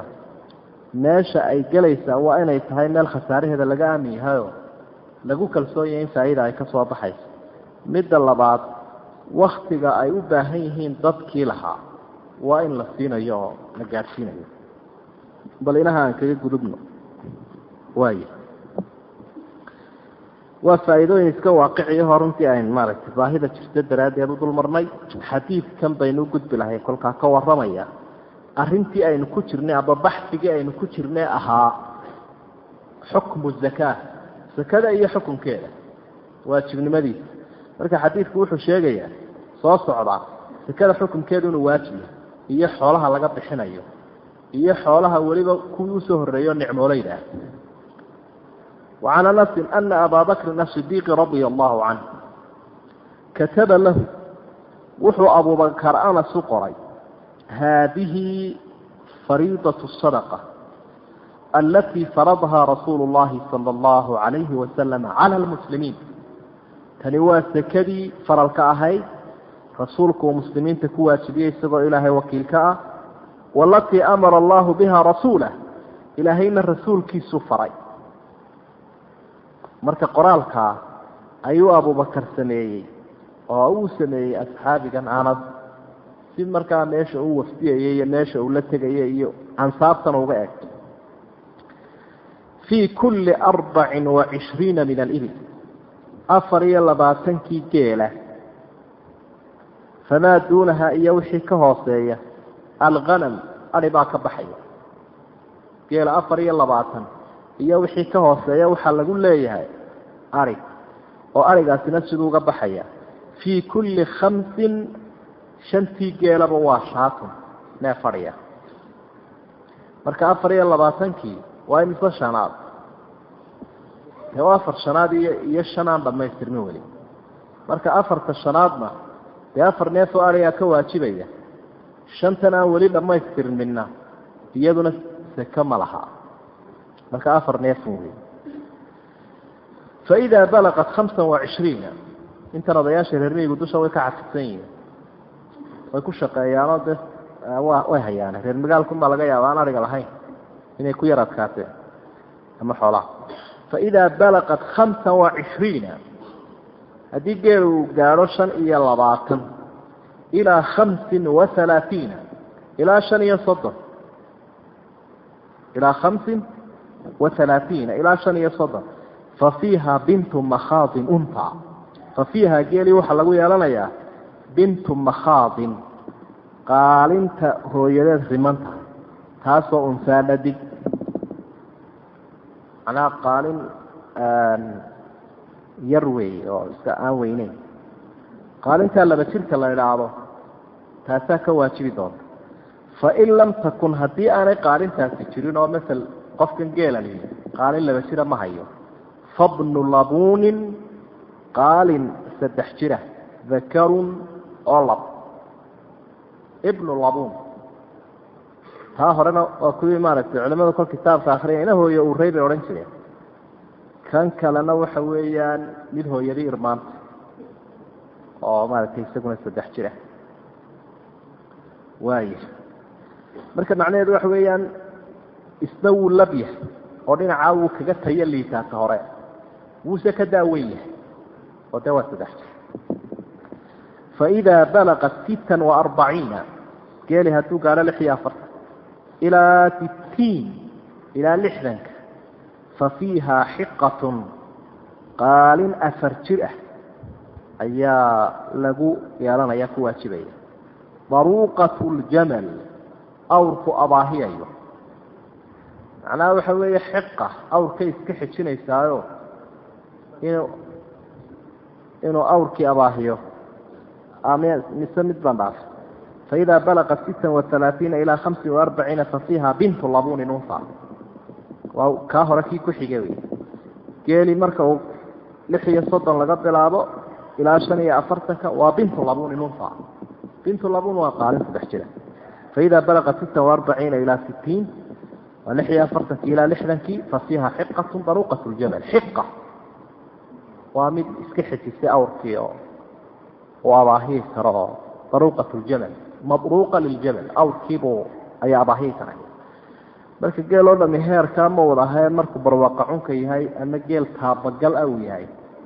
meesha ay gelaysaa waa inay tahay meel khasaaraheeda laga aamin yahayoo lagu kalsoon yahay in faa'iida ay ka soo baxayso. Midda labaad waktiga ay u baahan yihiin dadkii lahaa waa in la siinayo oo la gaadhsiinayo. Bal inaha aan kaga gudubno waaya waa faa'iidooyin iska waaqiciyaho runtii ayn maaragtay baahida jirta daraaddeed u dulmarnay xadiidkan baynu u gudbi lahay kolkaa ka warramaya arintii aynu ku jirnay aba baxigii aynu ku jirnay ahaa xukmu zakaa sakada iyo xukunkeeda waajibnimadiisa. Marka xadiidku wuxuu sheegayaa soo socdaa sakada xukunkeeda waajib yahay iyo xoolaha laga bixinayo iyo xoolaha weliba kuwii u soo horreeyo nicmoolayda ah. wacan anasin ana abaa bakrin asidiiqi radia allahu canh kataba lahu wuxuu abubakar anas u qoray. haadihi fariidaة الصدقة alatii faradhaa rasuulu الlahi salى الlahu عalayhi wasalam calى اlmuslimiin tani waa sekadii faralka ahayd rasuulku uu muslimiinta ku waajibiyey isagoo ilaahay wakiilka ah walatii amara allahu biha rasuulah ilaahayna rasuulkiisu faray marka qoraalkaa ayuu abubakar sameeyey oo uu sameeyey asxaabigan anas si markaa meesha uu wafdiyayay iyo meesha uu la tegayay iyo ansaabtana uga eg. Fii kulli arbacin wa cishriina min alibil. Afar iyo labaatankii geela. Famaa duunaha iyo wixii ka hooseeya. Alghanam adhi baa ka baxaya. Geela afar iyo labaatan iyo wixii ka hooseeya waxaa lagu leeyahay ari. Oo arigaasina siduu uga baxaya. Fii kulli khamsin shantii geelaba waa shaatun neef adhiya marka afar iyo labaatankii waa imise shanaad? Dee waa afar shanaad iyo iyo shan aan dhammaystirmin weli. Marka afarta shanaadna dee afar neef oo adhigaa ka waajibaya shantan aan weli dhammaystirminna iyaduna seke ma laha marka afar neefun wey faidaa balaqat hamsan wa cishriina intan odayaasha reermiyigu dusha way ka cadfidsan yihiin way ku shaqeeyaanoo de wa way hayaane reer magaalkunbaa laga yaaba aan ariga lahayn inay ku yar adkaateen ama xoolaha. Faidaa balaqat hamsan wa cishriina haddii geel uu gaadho shan iyo labaatan ilaa khamsin wa halaaiina ilaa shan iyo soddon ilaa khamsin wa halaaiina ilaa shan iyo soddon fa fiiha bintu makhaadin unta. Fa fiiha geelii waxaa lagu yeelanayaa bintu makhaadin. Qaalinta hooyadeed rimanta taasoo unsaa macnaha qaalin yar weeye oo iska aan weyneyn. Qaalintaa laba jirka la idhaahdo taasaa ka waajibi doonta. Fain lam takun haddii aanay qaalintaasi jirin oo masel qofkan geelan yihi qaalin laba jira ma hayo. Fabnu labuunin qaalin saddex jira dakarun oo lab ibnu labuun taa horena waa kuwii maaragtay culimada kol kitaabka akriya ina hooye urey bay odhan jireen kan kalena waxa weeyaan mid hooyadii irmaanta oo maaragtay isaguna saddex jir ah waaya marka macnaheedu waxa weeyaan isna wuu lab yahay oo dhinacaa wuu kaga tayo liitaa ka hore. Wuuse ka daaweyn yahay oo dee waa saddex jir faidaa balaqat sittan wa arbaciina geeli hadduu gaadho lix iyo afartan ilaa sittiin ilaa lixdanka fa fiiha xiqatun qaalin afar jir ah ayaa lagu yeelanaya ku waajibaya daruuqat ljamal awrku abaahiyayo macnaha waxa weeye xiqa awrkay iska xijinaysaayo inuu inuu awrkii abaahiyo mise mid baan dhaafay faidaa balaqat sittan wa alaaiina ilaa hamsin wa arbaciina fa fiiha bintu labunin unfa waa kaa hore kii ku xige wey geeli marka uu lix iyo soddon laga bilaabo ilaa shan iyo afartanka waa bintu labunin unfa bintu labun waa qaalin saddex jira faidaa balaqat sittan wa arbaciina ilaa sitiin waa lix iyo afartankii ilaa lixdankii fa fiiha xiqatu daruuqat ljabal xiqa waa mid iska xejisay awrkii oo uu abaahiyi karo oo daruuqat ljamal madruuqa liljabal awrkiibuu ayaa abaahiyi karay. Marka geel oo dhami heerkaa ma wada aheen markuu barwaaqa cunka yahay ama geel taabagal a uu yahay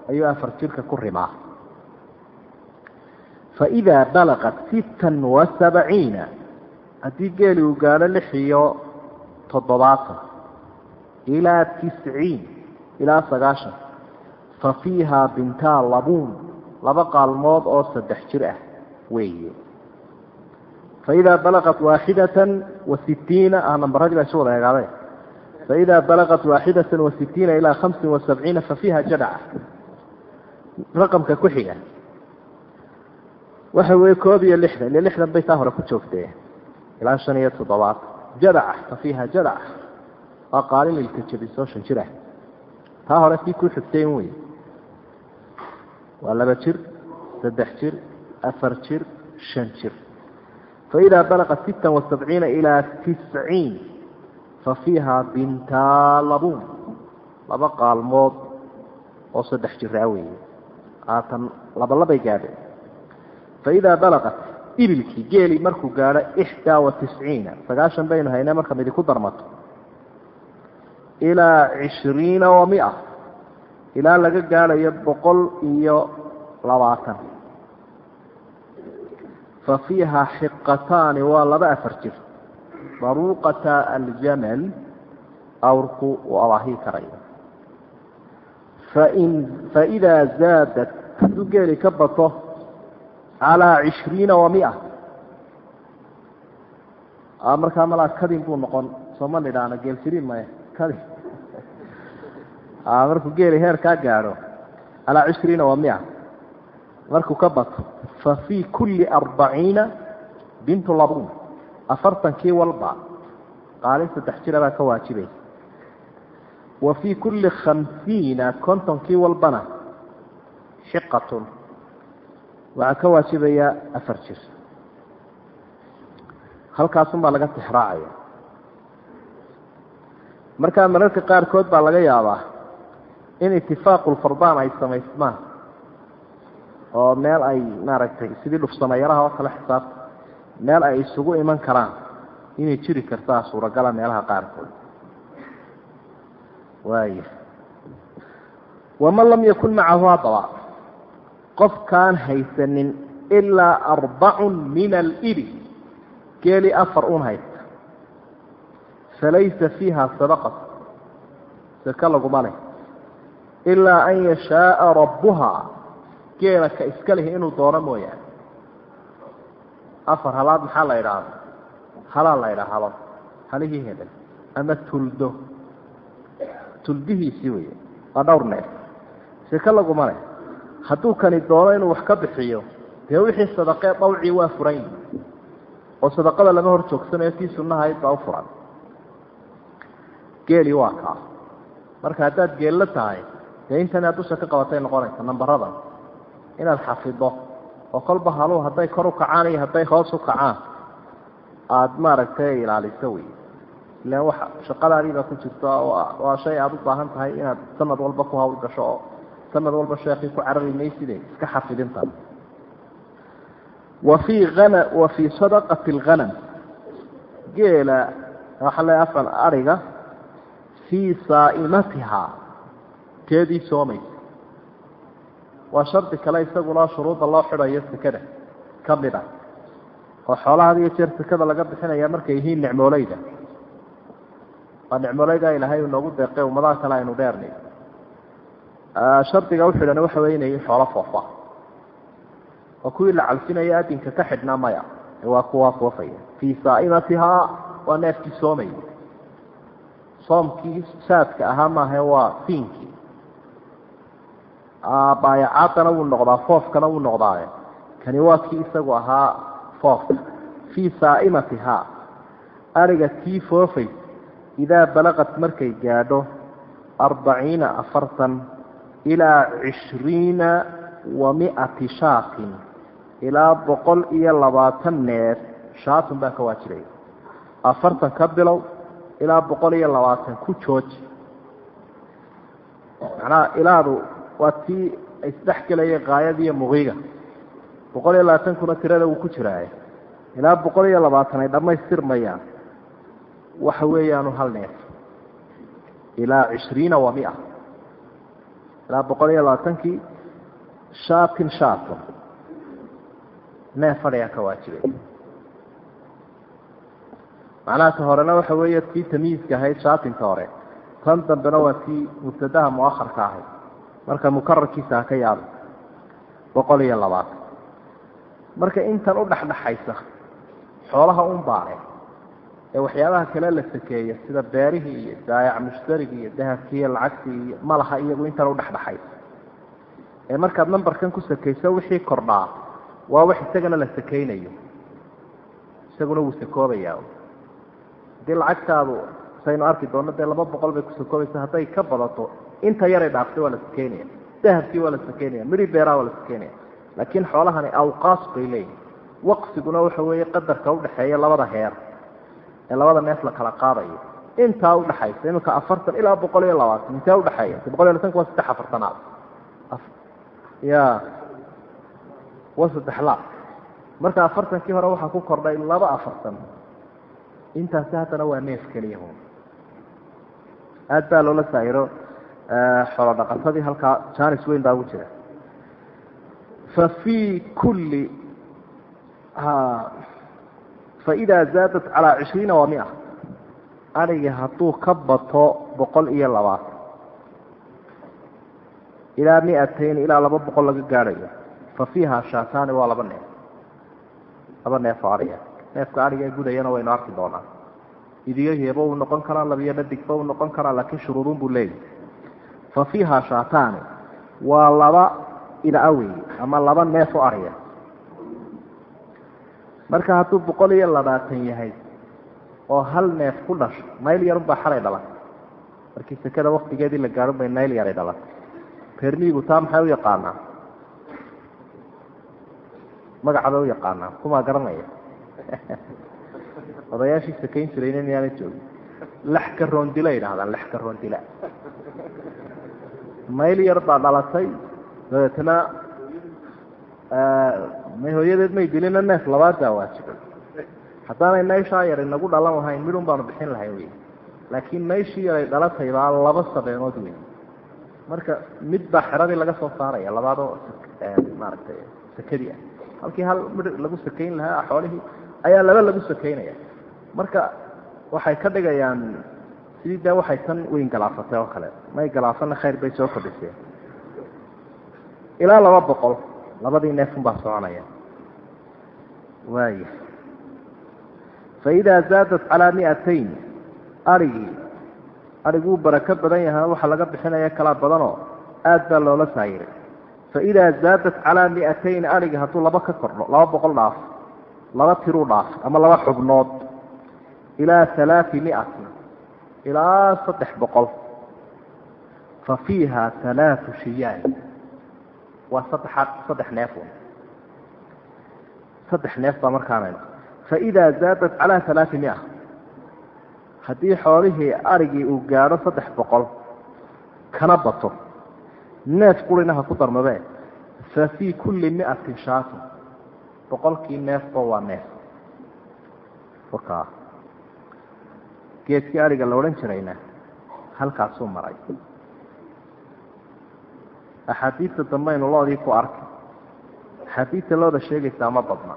ayuu afar jirka ku rimaa faidaa balaqat sittan wa sabciina haddii geeli uu gaadho lix iyo toddobaatan ilaa tisciin ilaa sagaashan fa fiiha bintaa labuun laba qaalmood oo saddex jir ah weeye. Faidaa balaqat waaxidatan wa sitiina ah nambaradii baa isu wada eegaaday. Faidaa balaqat waaxidatan wa sitiina ilaa hamsin wa sabciina fa fiiha jadaca raqamka ku xiga. Waxa weeye koob iyo lixdan iyo lixdan bay taa hore ku joogtee. Ilaa shan iyo toddobaad. Jadaca fa fiiha jadaca waa qaalin ilka jabisoo shan jir ah. Taa hore kii ku xigtayn wey waa laba jir saddex jir afar jir shan jir. Faidaa balaqat sittan wa sabciina ilaa tisciin fa fiiha bintaa labuun. Laba qaalmood oo saddex jiraa weeye. Haatan labalabay gaadhe faidaa balaqat ibilkii geeli markuu gaadho ixdaa wa tisciina. Sagaashan baynu haynaa marka midi ku darmato. Ilaa cishriina wa mia ilaa laga gaadhayo boqol iyo labaatan. Fa fiiha xiqataani waa laba afar jir. Daruuqata aljamal awrku uu abaahiyi karayo. Fain faidaa zaadat hadduu geeli ka bato calaa cishriina wa mia. Markaa malaa kadin buu noqon sooma nidhaano geel siriin maya kadin markuu geeli heer kaa gaadho calaa cishriina wa mia markuu ka bato fa fii kulli arbaciina bintu labuun afartankii walba qaalin saddex jira baa ka waajibaysa wa fii kulli khamsiina kontonkii walbana xiqatun waxaa ka waajibaya afar jir. Halkaasun baa laga tixraacaya. Markaa mararka qaarkood baa laga yaabaa in itifaaqulfardaan ay samaysmaan. Oo meel ay maaragtay sidii dhufsanayaraha oo kale xisaabta meel ay isugu iman karaan inay jiri kartaa suuragala meelaha qaarkood. Waaya waman lam yakun macahu haddaba qofkaan haysanin ilaa arbacun min alibil geeli afar un haysta. Falaysa fiiha sadaqat saka laguma leh ilaa an yashaaa rabbuhaa geela ka iska lihi inuu doono mooyaane. Afar halaad maxaa la idhaahda halaa la idhaha halo halihii hebel ama tuldo. Tuldihiisii wey waa dhowr neef. Seke laguma leh hadduu kani doono inuu wax ka bixiyo dee wixii sadaqee dhawcii waa furan yihi oo sadaqada lama hor joogsanayo tii sunnahayd baa u furan. Geeli waa kaa. Marka haddaad geello tahay dee intani aad dusha ka qabatay noqonaysa nambaradan inaad xafido oo kolba haluu hadday kor u kacaan iyo hadday hoos u kacaan aada maaragtay ilaaliso wey ilan waxa shaqadaadiibaa ku jirta waa shay aada u baahan tahay inaad sanad walba ku hawl oo sanad walba sheekii ku carari mayside iska xafidinta. Wa ana wa fii sadaqati alghanam. Geela waxa le afan ariga fii saa'imatihaa teedii soomaysa waa shardi kale isaguna shuruudda loo xidhayo sekada ka mid ah oo xoolaha had iyo jeer sekada laga bixinaya markay yihiin nicmooleyda waa nicmooleyda ilahay uu noogu deeqay ummadaha kale aynu dheernay shardiga uxidhan waxa wey inay xoolo foofa. Oo kuwii la calfinaya adinka ka xidhnaa maya waa kuwaa foofaya. Fii saa'imatihaa waa neefkii soomay soomkii saadka ahaa maahae waa fiinkii baayacaadana wuu noqdaa foofkana wuu noqdaaye. Kani waa kii isagu ahaa foofka fii saa'imatihaa. Ariga tii foofay idaa balaqat markay gaadho arbaciina afartan ilaa cishriina wa mi'ati shaatin ilaa boqol iyo labaatan neef shaatun baa ka waajibaya afartan ka bilow ilaa boqol iyo labaatan ku jooji. Macnaha ilaadu waa tii isdhex gelaya kaayadiiyo muqiga boqol iyo labaatankuna tirada wuu ku jiraaye ilaa boqol iyo labaatan ay dhammaystirmayaan. Waxa weeyaanu hal neef. Ilaa cishriina wa mia. Ilaa boqol iyo labaatankii shaatin shaatun. Neef fadhigaa ka waajibay. Macnaha ta horena waxa weeye tii tamyiiska ahayd shaatinka hore. Tan dambena waa tii mubtadaha muaharka ahayd marka mukararkiisa ha ka yaaba boqol iyo labaatan marka intan u dhexdhexaysa xoolaha un baare ee waxyaabaha kale la sakeeya sida beerihii iyo daayac mushtarigii iyo dahabkii iyo lacagtii iyo malaha iyagu intan udhexdhexaysa ee markaad numberkan ku sakayso wixii kordhaa waa wax isagana la sakaynayo. Isaguna wuu sakoobayaa. Haddii lacagtaadu saynu arki doonno dee laba boqol bay ku sakoobaysa hadday ka badato inta yaray dhaaftay waa la sakeynaya dahabkii waa la sakeynaya midhi beeraha waa la sakeynaya laakiin xoolahani awqaas bay leeyihiin waqsiguna waxa weeye qadarka udhexeeya labada heer ee labada neef la kala qaadayo. Intaa udhexaysa iminka afartan ilaa boqol iyo labaatan intee udhexeeya boqol iyo labatanka waa saddex afartanaad ya waa saddex laab. Marka afartankii hore waxaa ku kordhay laba afartan. Intaasi haddana waa neef keliya hun aada baa loola saa'iro xoolo dhaqatadii halkaa janis weyn baa ugu jira. Fa fii kulli faida zaadat calaa cishriina wa mia. Arigi hadduu ka bato boqol iyo labaatan ilaa miatayn ilaa laba boqol laga gaadhayo. Fa fiiha shaataani waa laba neef. Laba neef oo ariga neefka ariga ee gudayana waynu arki doonaa. Idiyo heebo uu noqon karaa labiyo dhadigba uu noqon karaa laakiin shuruudun buu leeyahy fa fiiha shaataani waa laba ila wey ama laba neef oo ariga marka hadduu boqol iyo labaatan yahay oo hal neef ku dhasho nayl yarunbaa xalay dhalan markii sekada waktigeedii la gaadho bay nayl yaray dhalan reermiigu taa maxay u yaqaanaa? Magaca bay u yaqaanaa. Kumaa garanaya? Odayaashii sakayn jirayna miyaana joogin lax ka roondila yidhahdaan lax ka nayl yar baa dhalatay. Dabeetna hooyadeed may dilina neef labaad baa waajibay. Haddaanay nayshaa yar inagu dhalan lahayn midun baanu bixin lahayn wey laakiin nayshii yaray dhalatay baa laba sabeenood wey marka mid baa xeradii laga soo saaraya labaadoo maaragtay sakadii ah. Halkii hal midh lagu sakayn lahaa xoolihii ayaa laba lagu sakaynaya marka waxay ka dhigayaan sidii dee waxay tan weyn galaafatay oo kale may galaafana khayr bay soo kordhiseen ilaa laba boqol labadii neefun baa soconaya waaya faidaa zaadat calaa miatayn arigii ariguu barako badan yahaa waxaa laga bixinaya kala badanoo aad baa loola saayiray faidaa zaadat calaa miatayn arigi hadduu laba ka kordho laba boqol dhaaf laba tiruu dhaaf ama laba xubnood ilaa halaai miatin ilaa saddex boqol fa fiiha halaatu shiyaan waa saddexa saddex neef saddex neef baa markaanayno faidaa zaadat calaa alaai mia haddii xoolihii arigii uu gaadho saddex boqol kana bato neef qurina ha ku darmabe fa fii kulli miatin shaatun boqolkii neefba waa neef geedkii ariga la odhan jirayna halkaasuu maray. Axaadiidta dambaynu loodii ku arkay axaadiidta looda sheegaysaa ma badna.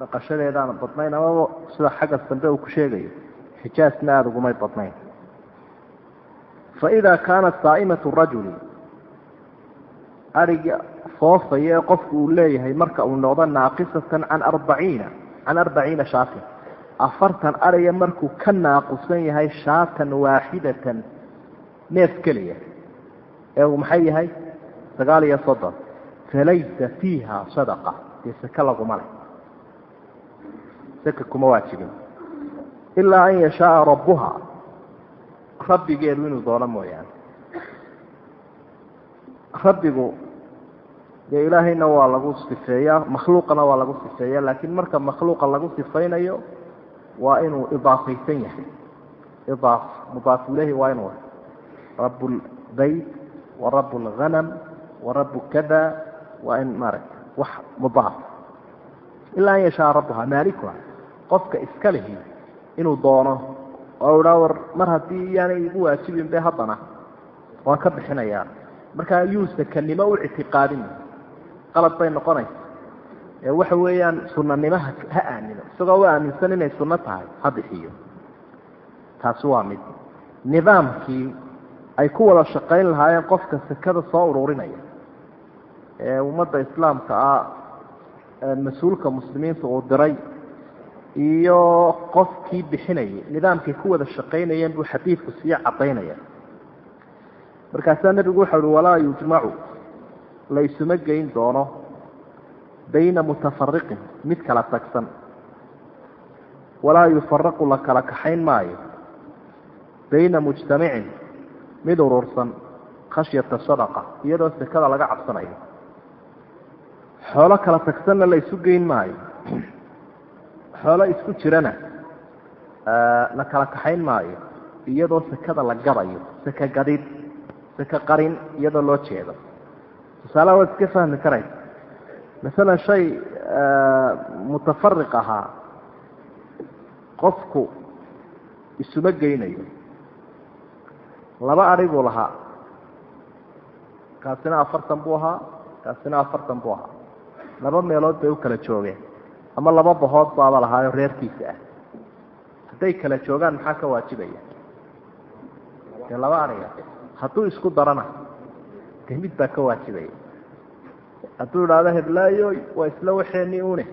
Dhaqashadeedaana badnayn amaba sida xagga dambe uu ku sheegayo. Xijaasna aada ugumay badnayn. Faida kaanat saa'imatu rajuli ariga foofaya ee qofku uu leeyahay marka uu noqdo naaqisatan can arbaciina can arbaciina shaatin afartan ariga markuu ka naaqusan yahay shaatan waaxidatan neef keliya. Ee uu maxay yahay? Sagaal iyo soddon. Falaysa fiiha sadaqa. Dee seke laguma leh. Seke kuma waajibin. Ilaa an yashaaa rabbuha. Rabbigeedu inuu doono mooyaane. Rabbigu dee ilaahayna waa lagu sifeeyaa makhluuqana waa lagu sifeeya laakiin marka makhluuqa lagu sifaynayo waa inuu idaafaysan yahay. Idaaf mudaaf ilayhi waa inuu rabu lbayt wa rabu lghanam wa rabu kada waa in maaragta wax mudaaf. Ilaa an yashaa rabbuha maalikuha qofka iska lihi inuu doono. Oo idhaa war mar haddii iyaanay igu waajibin be haddana waan ka bixinayaa. Markaa yuu sakanimo u ictiqaadin. Qalad bay noqonaysa ee waxa weeyaan sunanimaha ha aamino isagoo u aaminsan inay sunno tahay ha bixiyo. Taasi waa mid. Nidaamkii ay ku wada shaqayn lahaayeen qofka sekada soo ururinaya ee ummadda islaamka ah mas'uulka muslimiinta uu diray iyo qofkii bixinayay nidaamkay ku wada shaqaynayeen buu xadiidku sii cadaynaya markaasaa nebigu waxau uhi walaa yujmacu la isuma geyn doono bayna mutafariqin mid kala tagsan. Walaa yufaraqu la kala kaxayn maayo. Bayna mujtamicin mid urursan khashyata sadaqa iyadoo sekada laga cabsanayo. Xoolo kala tagsanna la isu geyn maayo. Xoolo isku jirana la kala kaxayn maayo iyadoo sekada la gadayo seke gadid seke qarin iyadoo loo jeedo. Tusaalaha waad iska fahmi karaysa masalan shay mutafariq ahaa qofku isuma geynayo laba adhi buu lahaa kaasina afartan buu ahaa kaasina afartan buu ahaa laba meelood bay u kala joogeen ama laba bahood baaba lahaayo reerkiisa ah hadday kala joogaan maxaa ka waajibaya dee laba adhiga hadduu isku darana dee mid baa ka waajibaya hadduu idhaahdo heblaayo waa isla waxeenii une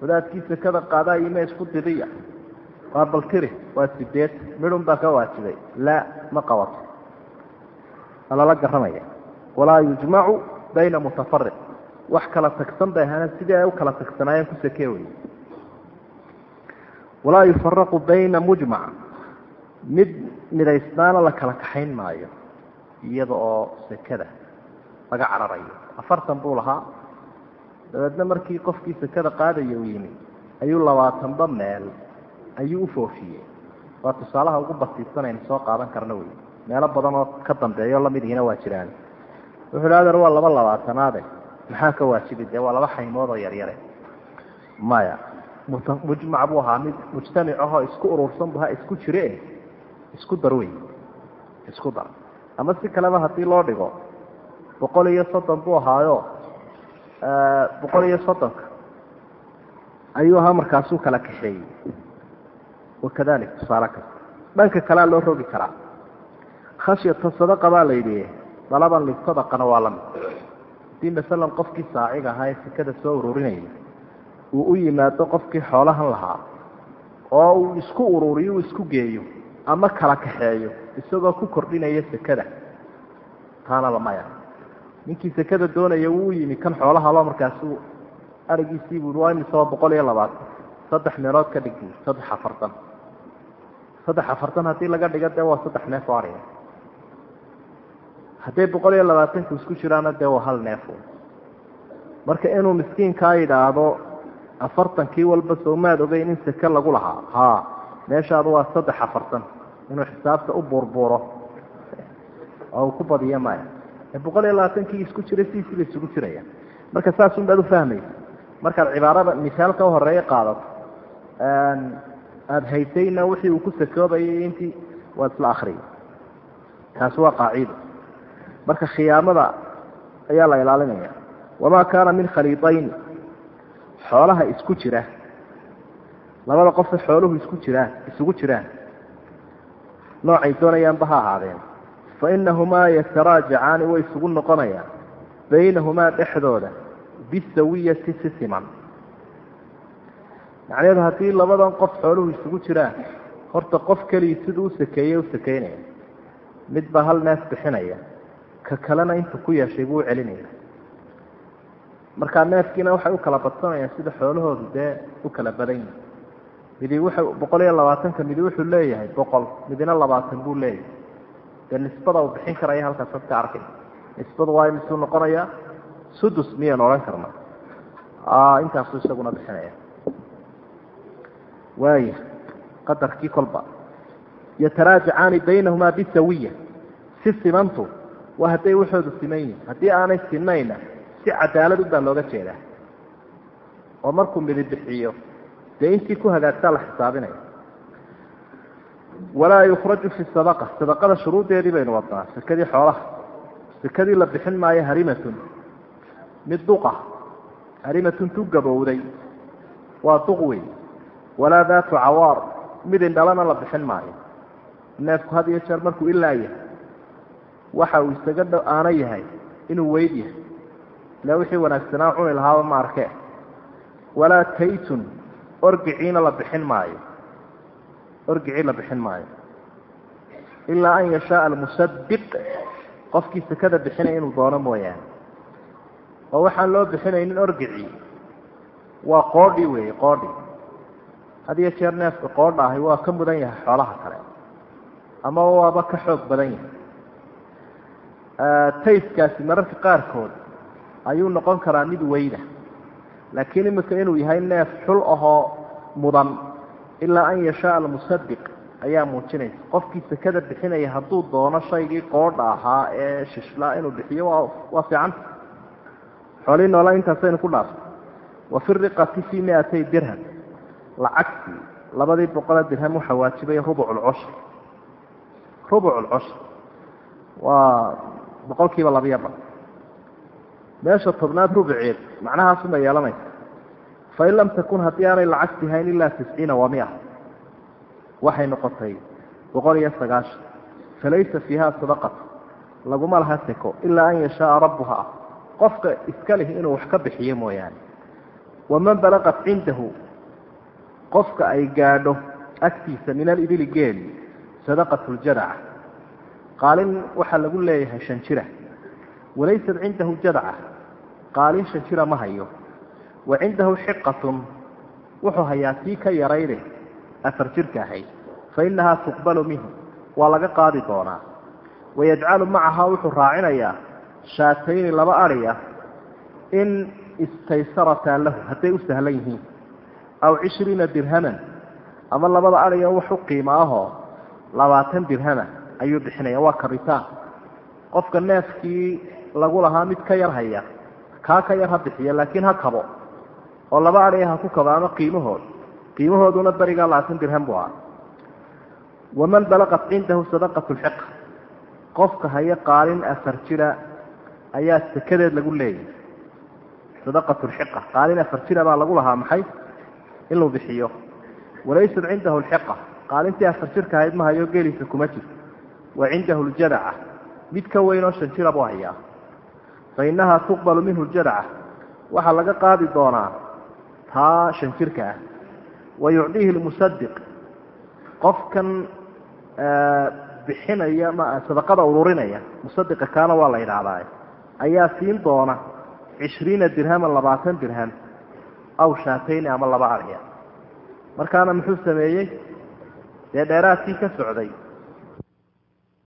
wadaadkii sekada qaadaa ime isku didiya. Waa baltiri waa sideed. Midhun baa ka waajibay. Laa ma qabato waa lala garamaya walaa yujmacu bayna mutafariq wax kala tagsan bay ahaana sidii ay u kala tagsanaayeen ku sekee wey walaa yufaraqu bayna mujmac mid midaysnaana la kala kaxayn maayo iyada oo sekada laga cararayo. Afartan buu lahaa. Dabeedna markii qofkii sekada qaadaya uu yimi ayuu labaatanba meel ayuu u foofiyey. Waa tusaalaha ugu basiisanaynu soo qaadan karna wey meelo badan oo ka dambeeyo lamidihiina waa jiraan. Wuxuu idhi adeer waa laba labaatanaade maxaa ka waajibi dee waa laba xaymood oo yaryare maya mujmac buu ahaa. Mid mujtamic ahoo isku urursan bu ha isku jire isku dar wey isku dar. Ama si kaleba haddii loo dhigo boqol iyo soddon buu ahaayo. Boqol iyo soddonka. Ayuu ahaa markaasuu kala kaxeeyey. Wakadalik tusaale kasta. Dhanka kalea loo rogi karaa. Khashyata sadaqa baa la yidhi dalaban lisadaqana waa la mid haddii masalan qofkii saaciga ahaa ee sekada soo ururinayay uu u yimaado qofkii xoolahan lahaa oo uu isku ururiyo uu isku geeyo ama kala kaxeeyo isagoo ku kordhinaya sekada taanaba maya ninkii sekada doonaya wuu yimi kan xoolahaba markaasuu arigiisii bui waa imisaba boqol iyo labaatan saddex meelood ka dhig saddex afartan. Saddex afartan haddii laga dhigo dee waa saddex neef oo ariga. Hadday boqol iyo labaatanku isku jiraana dee waa hal neef. Marka inuu miskiinkaa yidhaahdo afartankii walba soomaad ogeyn in seke lagu lahaa. Ha meeshaadu waa saddex afartan. Inuu xisaabta u buurbuuro. Oo uu ku badiyo maya boqol iyo labaatankii isku jiray siisiiba isugu jiraya. Marka saasun baad ufahmaysa markaad cibaarada misaalka uhoreeya qaadato aada haysayna wixii uu ku sakoobayay intii waad isla akriyay taasi waa qaacido marka khiyaamada ayaa la ilaalinaya. Wamaa kaana min khaliiطayn xoolaha isku jira. Labada qofe xooluhu isku jiraan isugu jiraan. Noocay doonayaanba ha ahaadeen fainahumaa yataraajacaani way isugu noqonayaan baynahumaa dhexdooda bisawiyati si siman macnaheedu haddii labadan qof xooluhu isugu jiraan horta qof keligii siduu u sakeeyey u sakeynaya mid baa hal neef bixinaya ka kalena intuu ku yeeshay buu u celinaya markaa neefkiina waxay u kala badsanayaan sida xoolahoodu dee u kala badan yihiin midi wuxuu boqol iyo labaatanka midi wuxuu leeyahay boqol midina labaatan buu leeyahay dee nisbada uu bixin karaya halkaas ad ka arkay. Nisbadu waa imisuu noqonayaa sudus miyaynu odhan karna. Intaasuu isaguna bixinaya. Waaya qadarkii kolba. Yataraajacaani baynahumaa bisawiya. Si simantu waa hadday waxoodu siman yihiin haddii aanay sinayna si cadaalad u baa looga jeedaa. Oo markuu midi bixiyo dee intii ku hagaagtaa la xisaabinaya walaa yukhraju fi sadaqa sadaqada shuruuddeedii baynu wadnaa sekadii xoolaha sekadii la bixin maayo harimatun mid duqa harimatun tu gabowday waa duq wey walaa daatu cawaar mid indhalana la bixin maayo neefku had iyo jeer markuu ilaa yahay waxa uu isaga dh aana yahay inuu weyd yahay ila wixii wanaagsanaa cuni lahaaba ma arkee walaa taytun orgiciina la bixin maayo orgicii la bixin maayo. Ilaa an yashaaa almusadiq qofkii sekada bixinaya inuu doono mooyaane. Oo waxaan loo bixinaynin orgicii waa qoodhi weeye qoodhi. Had iyo jeer neefka qoodha ahi waa ka mudan yahay xoolaha kale. Ama waaba ka xoog badan yahay. Tayskaasi mararka qaarkood ayuu noqon karaa mid weyda. Laakiin imika inuu yahay neef xul ahoo mudan ilaa an yashaaa almusadiq ayaa muujinaysa. Qofkii sekada bixinaya hadduu doono shaygii qoodha ahaa ee shishlaa inuu bixiyo waa fiicanta xoolihii noola intaasaynu ku dhaafay wa fi riqati fii miatay dirham. Lacagtii labadii boqole dirham waxaa waajibaya rubuc lcushr rubuc lcushr waa boqol kiiba labiya meesha tobnaad rubuceed macnahaasuma yeelanaysa fain lam takun haddii aanay lacagti hayn ilaa tisciina wa mia waxay noqotay boqol iyo sagaashan falaysa fiiha sadaqat laguma laha seko ilaa an yashaaa rabbuha qofka iska lih inuu wax ka bixiyo mooyaane waman balaqat cindahu qofka ay gaadho agtiisa min alibili geeli sadaqat ljadaca qaalin waxaa lagu leeyahay shan walaysat cindahu jadaca qaalin shan ma hayo wa cindahu xiqatun wuxuu hayaa tii ka yarayde afar jirka ahayd fa innahaa tuqbalu minhu waa laga qaadi doonaa. Wayajcalu macahaa wuxuu raacinayaa shaatayni laba adhi in istaysarataa lahu hadday u sahlan yihiin aw cishriina dirhaman ama labada adhiga wax u qiimo ahoo labaatan dirhama ayuu bixinaya waa kabitaan qofka neefkii lagu lahaa mid ka yar haya kaa ka yar ha bixiya laakiin ha kabo oo laba adhiga ha ku kabo ama qiimahood. Qiimahooduna berigaa labaatan dirham buu ahaa. Waman balaqat cindahu sadaqat lxiq qofka haya qaalin afar jira ayaa sekadeed lagu leeyahy sadaqat lxiqa qaalin afar jira baa lagu lahaa maxay? Inuu bixiyo. Walaysat cindahu lxiqa qaalintii afar jirka ahayd ma geeliisa kuma jirto wa cindahu ljadaca mid ka weyn oo shan jira buu hayaa. Fa innahaa tuqbalu minhu ljadaca waxaa laga qaadi doonaa taa shan jirka ah. Wa yucdiihi lmusadiq qofkan bixinaya sadaqada ururinaya musadiqa kaana waa la yidhaahdaa ayaa siin doona cishriina dirhaman labaatan dirham aw shaatayni ama laba adhiya markaana muxuu sameeyey? Dee dheeraadkii ka socday